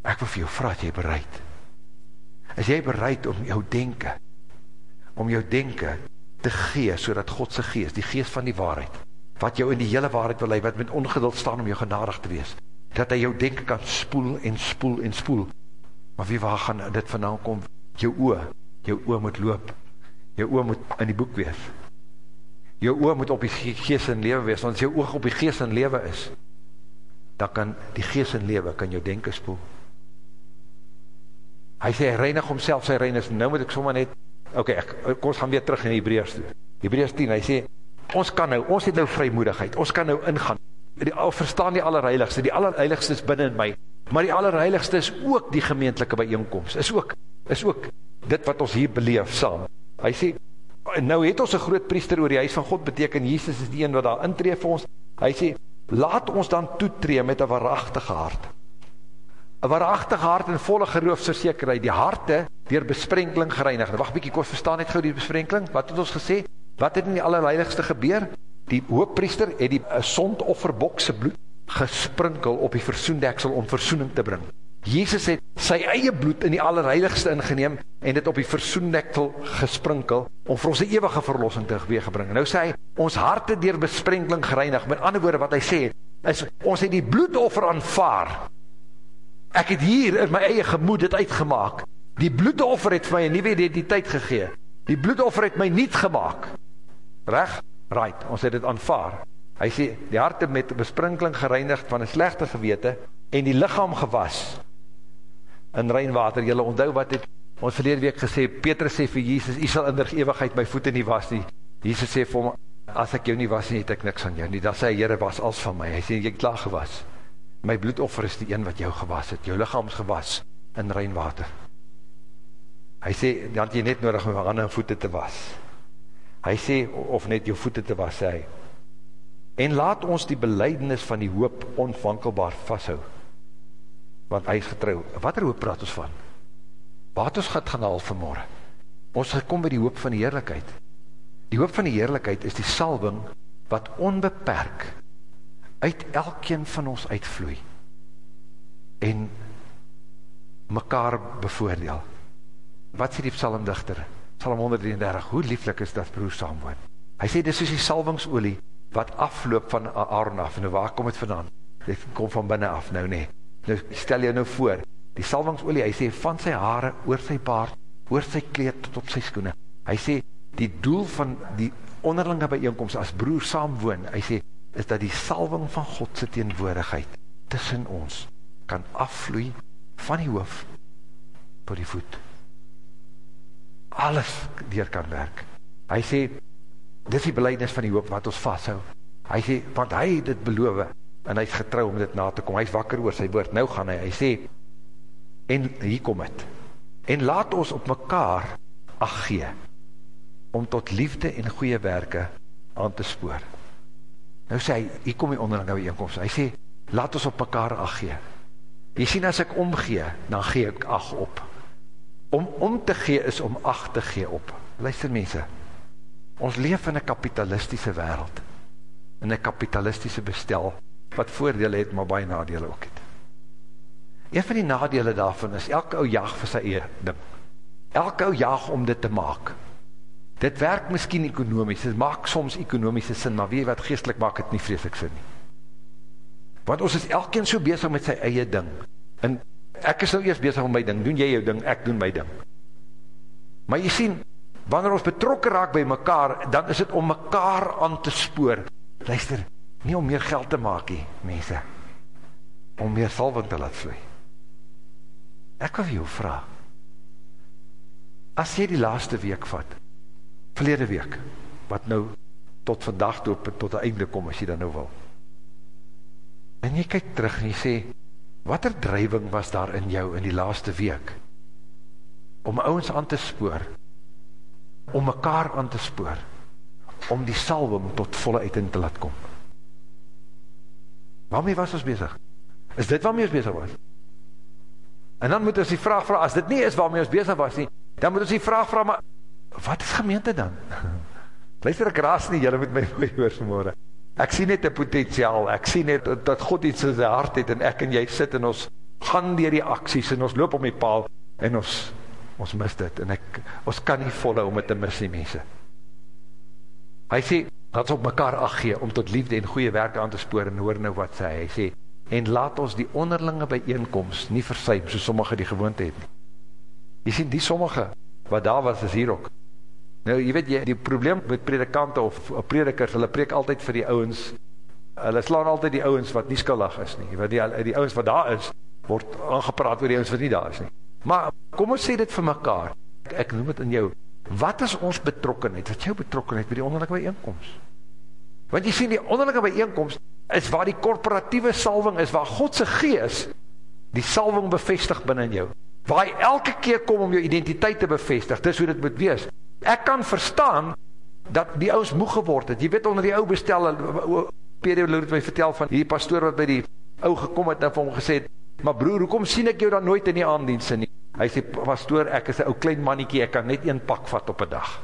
Ek wil vir jou vraag, jy bereid? Is jy bereid om jou denken, om jou denken te gee, so dat Godse geest, die geest van die waarheid, wat jou in die hele waarheid wil hee, wat met ongeduld staan om jou genadig te wees, dat hy jou denken kan spoel en spoel en spoel. Maar wie waar gaan dit vandaan kom? Jou oor, jou oor moet loop, jou oor moet in die boek wees, jou oor moet op die geest in lewe wees, want as jou oog op die geest in lewe is, dan kan die geest in lewe, kan jou denken spoel. Hy sê, hy reinig homself, sy reinig, nou moet ek sommer net, ok, ek, kom ons gaan weer terug in Hebreus toe, Hebreus 10, hy sê, ons kan nou, ons het nou vrymoedigheid, ons kan nou ingaan, die, verstaan die allerheiligste, die allerheiligste is binnen my, maar die allerheiligste is ook die gemeentelike bijeenkomst, is ook, is ook dit wat ons hier beleef saam. Hy sê, nou het ons een groot priester oor die huis van God, beteken Jesus is die een wat daar intree vir ons, hy sê, laat ons dan toetree met een waarachtige hart, een waarachtige hart en volle geroofsverzekerheid, die harte dier besprenkeling gereinig. Wacht bykie, ek verstaan net gauw die besprenkeling, wat het ons gesê, wat het in die allerheiligste gebeur? Die hooppriester het die eh, sondofferbokse bloed gesprinkel op die versoendeksel om versoening te bring. Jezus het sy eie bloed in die allerheiligste ingeneem en dit op die versoendektel gesprinkel om vir ons die eeuwige verlossing te gebring. Nou sê hy, ons harte dier besprenkeling gereinig, met ander woorde wat hy sê, is, ons het die bloedoffer aanvaar, ek het hier in my eie gemoed het uitgemaak, die bloedoffer het vir my een nieuwe identiteit gegee, die bloedoffer het my niet gemaakt, reg, right, ons het het aanvaar, hy sê, die harte met besprinkeling gereinigd van een slechte gewete, en die lichaam gewas, in reinwater, jylle onthou wat het, ons verlede week gesê, Petrus sê vir Jesus, jy sal in der eeuwigheid my voete nie was nie, Jesus sê vir my, as ek jou nie was nie, het ek niks aan jou nie, dan sê hy, Heere was als van my, hy sê, jy het klaar gewas, my bloedoffer is die een wat jou gewas het, jou lichaam is gewas in reinwater. Hy sê, dan het jy net nodig om handen en voete te was. Hy sê, of net jou voete te was, sê hy. En laat ons die beleidnis van die hoop onvankelbaar vasthou. Want hy is getrouw. Wat er hoop praat ons van? Wat ons gaat gaan haal vanmorgen? Ons gekom by die hoop van die heerlijkheid. Die hoop van die heerlijkheid is die salving wat onbeperk uit elkeen van ons uitvloei en mekaar bevoordeel. Wat sê die psalmdichter? Psalm 133, hoe lieflik is dat broer saamwoon? Hy sê, dis soos die salvingsolie wat afloop van Aaron af. Nou waar kom het vandaan? Dit kom van binnen af, nou nee. Nou stel jy nou voor, die salvingsolie, hy sê, van sy hare, oor sy baard, oor sy kleed tot op sy skoene. Hy sê, die doel van die onderlinge bijeenkomst as broer saamwoon, hy sê, is dat die salving van Godse teenwoordigheid tussen ons kan afvloei van die hoof tot die voet. Alles deur kan werk. Hy sê, dit is die beleidnis van die hoop wat ons vasthou. Hy sê, want hy het dit beloof en hy is getrouw om dit na te kom. Hy is wakker oor sy woord. Nou gaan hy, hy sê, en hier kom het. En laat ons op mekaar ag gee om tot liefde en goeie werke aan te spoor. Nou sê hy, hier kom die onderlinge bijeenkomst, hy sê, laat ons op mekaar ag gee. Jy sien, as ek omgee, dan gee ek ag op. Om om te gee is om ag te gee op. Luister mense, ons leef in een kapitalistische wereld, in een kapitalistische bestel, wat voordele het, maar baie nadele ook het. Een van die nadele daarvan is, elke ou jaag vir sy eer ding. Elke ou jaag om dit te maak. Dit werk miskien ekonomisch, dit maak soms ekonomische sin, maar weet wat geestelik maak het nie vreselik sin nie. Want ons is elkeen so bezig met sy eie ding. En ek is nou eerst bezig met my ding, doen jy jou ding, ek doen my ding. Maar jy sien, wanneer ons betrokken raak by mekaar, dan is het om mekaar aan te spoor. Luister, nie om meer geld te maak nie, mense. Om meer salving te laat vloei. Ek wil jou vraag, as jy die laaste week vat, verlede week, wat nou tot vandag toe, tot die einde kom, as jy dan nou wil. En jy kyk terug en jy sê, wat er drijving was daar in jou in die laaste week, om ouwens aan te spoor, om mekaar aan te spoor, om die salwing tot volle uiting te laat kom. Waarmee was ons bezig? Is dit waarmee ons bezig was? En dan moet ons die vraag vraag, as dit nie is waarmee ons bezig was nie, dan moet ons die vraag vraag, maar wat is gemeente dan? Luister ek raas nie, jylle moet my mooi hoor vanmorgen. Ek sien net een potentiaal, ek sien net dat God iets in sy hart het en ek en jy sit en ons gaan dier die acties, en ons loop om die paal, en ons, ons mis dit, en ek, ons kan nie volle om het te mis die mense. Hy sê, dat ons op mekaar ag gee, om tot liefde en goeie werke aan te spoor, en hoor nou wat sê, hy sê, en laat ons die onderlinge bijeenkomst nie versuim, so sommige die gewoonte het nie. Jy sê, die sommige, wat daar was, is hier ook. Nou, jy weet, jy, die probleem met predikante of, of predikers, hulle preek altyd vir die ouwens, hulle slaan altyd die ouwens wat nie skuldig is nie, want die, die ouwens wat daar is, word aangepraat oor die ouwens wat nie daar is nie. Maar, kom ons sê dit vir mekaar, ek, ek noem het in jou, wat is ons betrokkenheid, wat jou betrokkenheid by die onderlinge bijeenkomst? Want jy sê, die onderlinge bijeenkomst is waar die korporatieve salving is, waar Godse gees die salving bevestig binnen jou, waar hy elke keer kom om jou identiteit te bevestig, dis hoe dit moet wees, ek kan verstaan dat die ouds moe geword het. Jy weet onder die ou bestel Peter Lourdes my vertel van hierdie pastoor wat by die ou gekom het en vir hom gesê het, "Maar broer, hoekom sien ek jou dan nooit in die aanddienste nie?" Hy sê, "Pastoor, ek is 'n ou klein mannetjie, ek kan net een pak vat op 'n dag."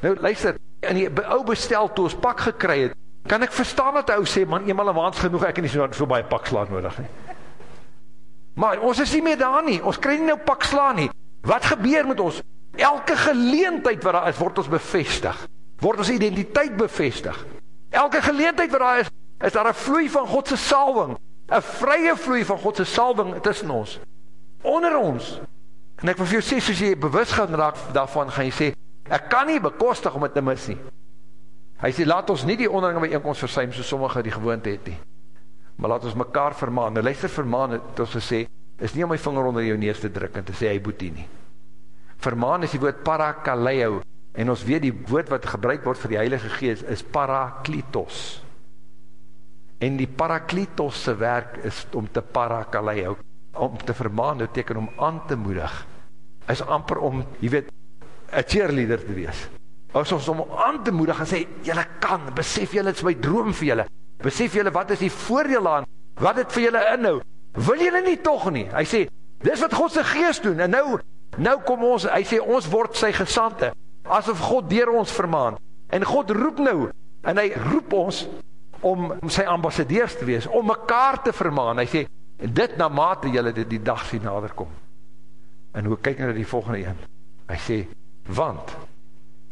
Nou luister, in die ou bestel toe ons pak gekry het, kan ek verstaan dat 'n ou sê, "Man, eenmal 'n maand genoeg, ek het nie so so baie pak slaan nodig nie." Maar ons is nie meer daar nie. Ons kry nie nou pak slaan nie. Wat gebeur met ons? Elke geleentheid wat daar is, word ons bevestig. Word ons identiteit bevestig. Elke geleentheid wat daar is, is daar 'n vloei van God se salwing, 'n vrye vloei van God se salwing tussen ons. Onder ons. En ek wil vir jou sê soos jy bewus gaan raak daarvan, gaan jy sê, ek kan nie bekostig om dit te mis nie. Hy sê laat ons nie die onderlinge byeenkomste versuim so sommige die gewoonte het nie. Maar laat ons mekaar vermaan. Nou luister vermaan het ons gesê, is nie om my vinger onder jou neus te druk en te sê hy boetie nie. Vermaan is die woord parakaleo en ons weet die woord wat gebruik word vir die Heilige Gees is parakletos. En die parakletos se werk is om te parakaleo, om te vermaan, dit beteken om aan te moedig. Is amper om, jy weet, 'n cheerleader te wees. As ons om aan te moedig en sê julle kan, besef julle dit is my droom vir julle. Besef julle wat is die voordeel aan? Wat dit vir julle inhou? wil julle nie toch nie? Hy sê, dis wat God sy geest doen, en nou, nou kom ons, hy sê, ons word sy gesante, asof God dier ons vermaan, en God roep nou, en hy roep ons, om, sy ambassadeurs te wees, om mekaar te vermaan, hy sê, dit na mate julle dit die dag sien nader kom, en hoe kyk na die volgende een, hy sê, want,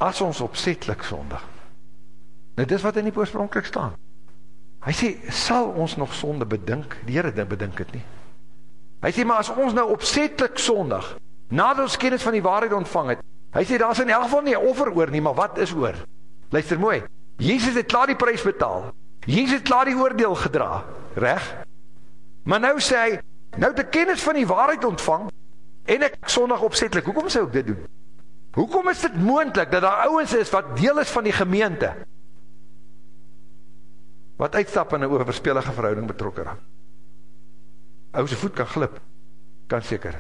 as ons opzetlik sondig, nou dis wat in die oorspronkelijk staan, Hy sê, sal ons nog sonde bedink? Die Heere bedink het nie. Hy sê, maar as ons nou opzetlik sondig, nadat ons kennis van die waarheid ontvang het, hy sê, daar is in elk geval nie offer oor nie, maar wat is oor? Luister mooi, Jezus het klaar die prijs betaal, Jezus het klaar die oordeel gedra, reg? Maar nou sê hy, nou die kennis van die waarheid ontvang, en ek sondig opzetlik, hoekom sê ek dit doen? Hoekom is dit moendlik, dat daar ouwens is, wat deel is van die gemeente, wat uitstap in 'n oorverspelige verhouding betrokke raak. Ou se voet kan glip, kan seker.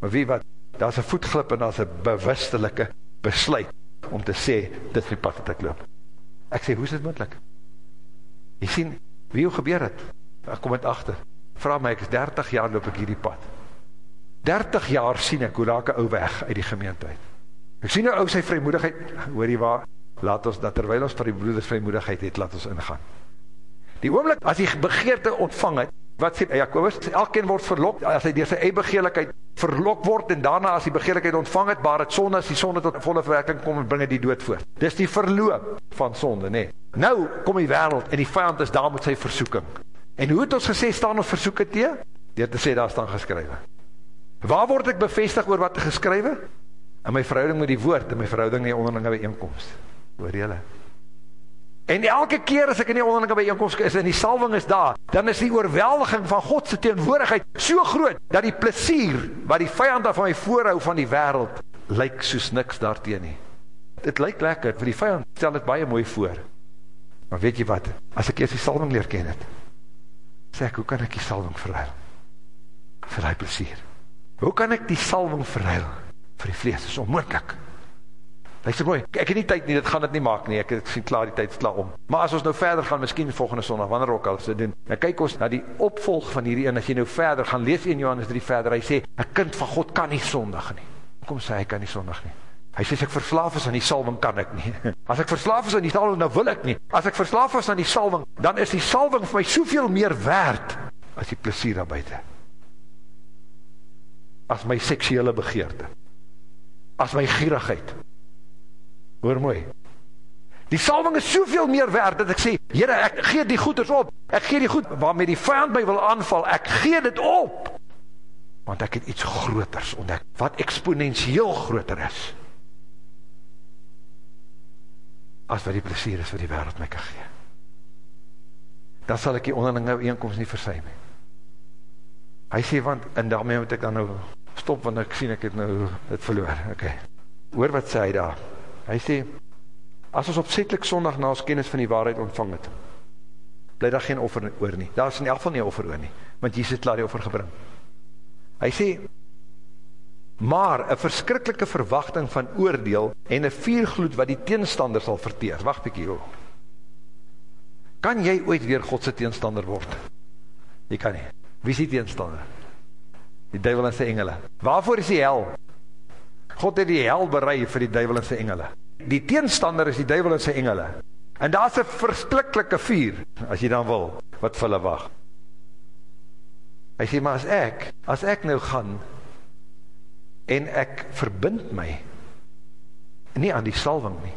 Maar wie wat, daar's 'n voetglip en daar's 'n bewustelike besluit om te sê dit is die pad wat ek loop. Ek sê, hoe is dit moontlik? Jy sien, wie hoe gebeur dit? Ek kom dit agter. Vra my, ek is 30 jaar loop ek hierdie pad. 30 jaar sien ek hoe raak 'n ou weg uit die gemeente uit. Ek sien nou ou sy vrymoedigheid, hoor jy waar? Laat ons dat terwyl ons vir die broeders vrymoedigheid het, laat ons ingaan. Die oomlik as hy begeerte ontvang het, wat sê Jakobus, elkeen word verlok, as hy deur sy eie begeerlikheid verlok word, en daarna as die begeerlikheid ontvang het, baar het sonde, as die sonde tot volle verwerking kom, en bring het die dood voort. Dis die verloop van sonde, nee. Nou kom die wereld, en die vijand is daar met sy versoeking. En hoe het ons gesê, staan ons versoeken tee? Door te sê, daar staan geskrywe. Waar word ek bevestig oor wat geskrywe? In my verhouding met die woord, in my verhouding met die onderlinge bijeenkomst. Hoor jylle? En elke keer as ek in die onderlinge bijeenkomst is en die salving is daar, dan is die oorweldiging van Godse teenwoordigheid so groot, dat die plesier, wat die vijand af van my voorhou van die wereld, lyk soos niks daarteen nie. Dit lyk lekker, vir die vijand stel het baie mooi voor. Maar weet jy wat, as ek eers die salving leer ken het, sê ek, hoe kan ek die salving verhuil? Vir die plesier. Hoe kan ek die salving verhuil? Vir die vlees, is onmoedlik. Luister mooi, ek het nie tyd nie, dit gaan dit nie maak nie, ek het sien klaar die tyd is klaar om. Maar as ons nou verder gaan, miskien volgende sondag, wanneer ook al, so doen, dan kyk ons na die opvolg van hierdie en as jy nou verder gaan, lees 1 Johannes 3 verder, hy sê, een kind van God kan nie sondig nie. Kom sê, hy kan nie sondig nie. Hy sê, as ek verslaaf is aan die salving, kan ek nie. As ek verslaaf is aan die salving, dan wil ek nie. As ek verslaaf is aan die salving, dan is die salving vir my soveel meer waard, as die plesier daar buiten. As my seksuele begeerte. As my gierigheid. Hoor mooi. Die salving is soveel meer werd, dat ek sê, Heere, ek gee die goeders op, ek gee die goed, waarmee die vijand my wil aanval, ek gee dit op, want ek het iets groters ontdek, wat exponentieel groter is, as wat die plesier is wat die wereld my kan gee. Dan sal ek die onderlinge eenkomst nie versuim nie. Hy sê, want, en daarmee moet ek dan nou stop, want ek sien ek het nou het verloor. Okay. Hoor wat sê hy daar. Hy sê, as ons opzettelik sondag na ons kennis van die waarheid ontvang het, bly daar geen offer oor nie. Daar is in elk geval nie offer oor nie, want Jesus het klaar die offer gebring. Hy sê, maar een verskrikkelike verwachting van oordeel en een viergloed wat die teenstander sal verteer. Wacht bykie, joh. Kan jy ooit weer Godse teenstander word? Jy kan nie. Wie is die teenstander? Die duivel en sy engele. Waarvoor is die hel? God het die hel berei vir die duivel en sy engele. Die teenstander is die duivel en sy engele. En daar is een versklikkelike vier, as jy dan wil, wat vir hulle wacht. Hy sê, maar as ek, as ek nou gaan, en ek verbind my nie aan die salving nie.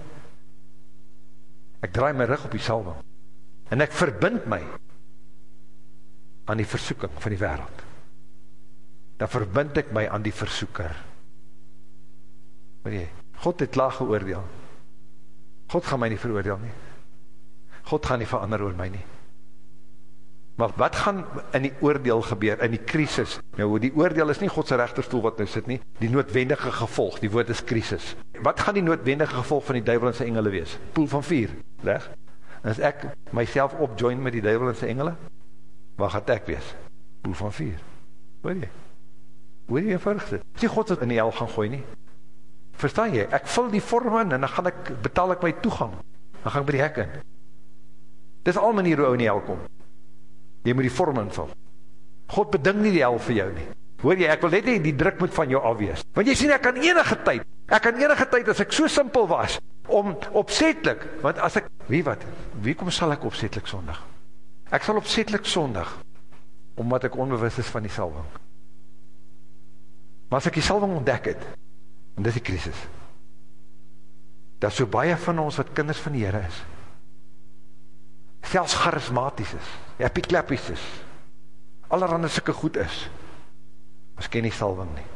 Ek draai my rug op die salving en ek verbind my aan die versoeking van die wereld. Dan verbind ek my aan die versoeker. Jy, God het laag geoordeel. God gaan my nie veroordeel nie. God gaan nie verander oor my nie. Maar wat gaan in die oordeel gebeur, in die krisis? Nou, die oordeel is nie Godse rechterstoel wat nou sit nie, die noodwendige gevolg, die woord is krisis. Wat gaan die noodwendige gevolg van die duivel en sy engele wees? Poel van leg? En as ek myself opjoin met die duivel en sy engele, wat gaat ek wees? Poel van vier. Hoor jy? Hoor jy eenvoudig dit? Sê God het in die hel gaan gooi nie. Verstaan jy? Ek vul die vorm in en dan gaan ek, betaal ek my toegang. Dan gaan ek by die hek in. Dit is al manier hoe ou in die hel kom. Jy moet die vorm invul. God beding nie die hel vir jou nie. Hoor jy, ek wil net nie die druk moet van jou afwees. Want jy sien, ek kan enige tyd, ek kan enige tyd, as ek so simpel was, om opzetlik, want as ek, wie wat, wie kom sal ek opzetlik sondag? Ek sal opzetlik sondag, omdat ek onbewust is van die salving. Maar as ek die salving ontdek het, en dit is die krisis, dat so baie van ons wat kinders van die Heere is, selfs charismatisch is, happy klappies is, allerhande sikke goed is, ons ken nie salving nie.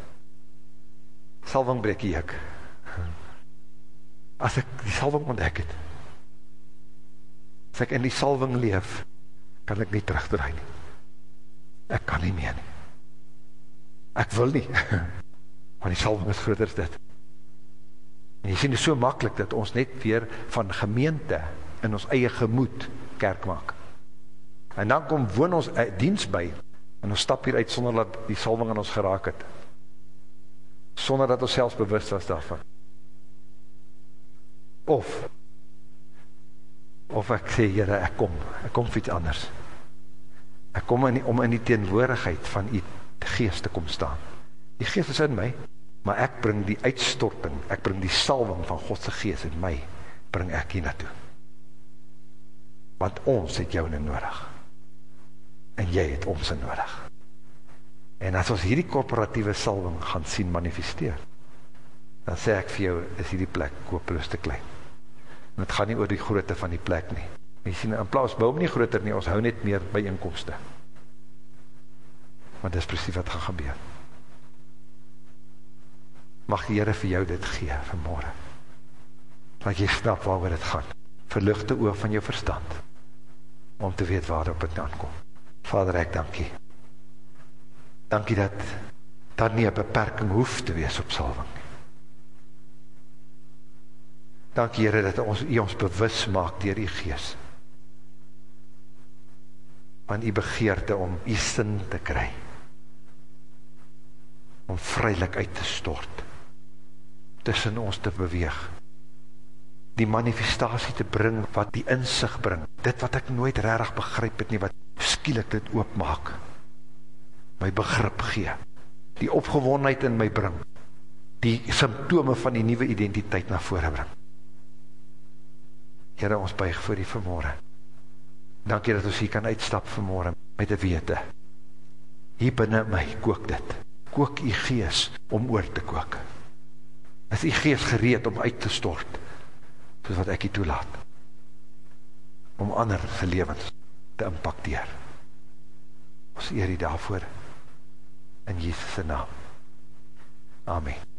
Salving breek die ek. As ek die salving ontdek het, as ek in die salving leef, kan ek nie terugdraai nie. Ek kan nie meer nie. Ek wil nie, want die salving is groter as dit. En jy sien, dit is so makkelijk dat ons net weer van gemeente in ons eie gemoed kerk maak. En dan kom woon ons diens by, en ons stap hier uit sonder dat die salving aan ons geraak het. Sonder dat ons selfs bewust was daarvan. Of, of ek sê, Heere, ek kom, ek kom vir iets anders. Ek kom in die, om in die teenwoordigheid van die geest te kom staan. Die geest is in my, maar ek bring die uitstorting, ek bring die salving van Godse geest in my, bring ek hier naartoe want ons het jou nodig. En jy het ons nodig. En as ons hierdie korporatieve salving gaan sien manifesteer dan sê ek vir jou is hierdie plek kooploos te klein. En het gaan nie oor die grootte van die plek nie. En jy sien in plaas bou nie groter nie ons hou net meer by inkomste want dis precies wat gaan gebeur mag die Heere vir jou dit gee vanmorgen dat jy snap waar dit gaan verluchte oor van jou verstand, om te weet waarop het aankom. Vader, ek dankie. Dankie dat daar nie een beperking hoef te wees op salving. Dankie, Heere, dat ons, jy ons bewus maak dier die gees, van die begeerte om die sin te kry, om vrylik uit te stort, tussen ons te beweeg, die manifestatie te bring wat die inzicht bring. Dit wat ek nooit rarig begryp het nie, wat skielik dit oopmaak. My begrip gee. Die opgewonheid in my bring. Die symptome van die nieuwe identiteit na vore bring. Heren, ons buig voor die vermoorde. Dankie dat ons hier kan uitstap vermoorde met die wete hier binnen my kook dit. Kook die gees om oor te kook. Is die gees gereed om uit te stort, soos wat ek die toelaat, om ander se levens te impacteer. Ons eer die daarvoor, in Jesus' naam. Amen.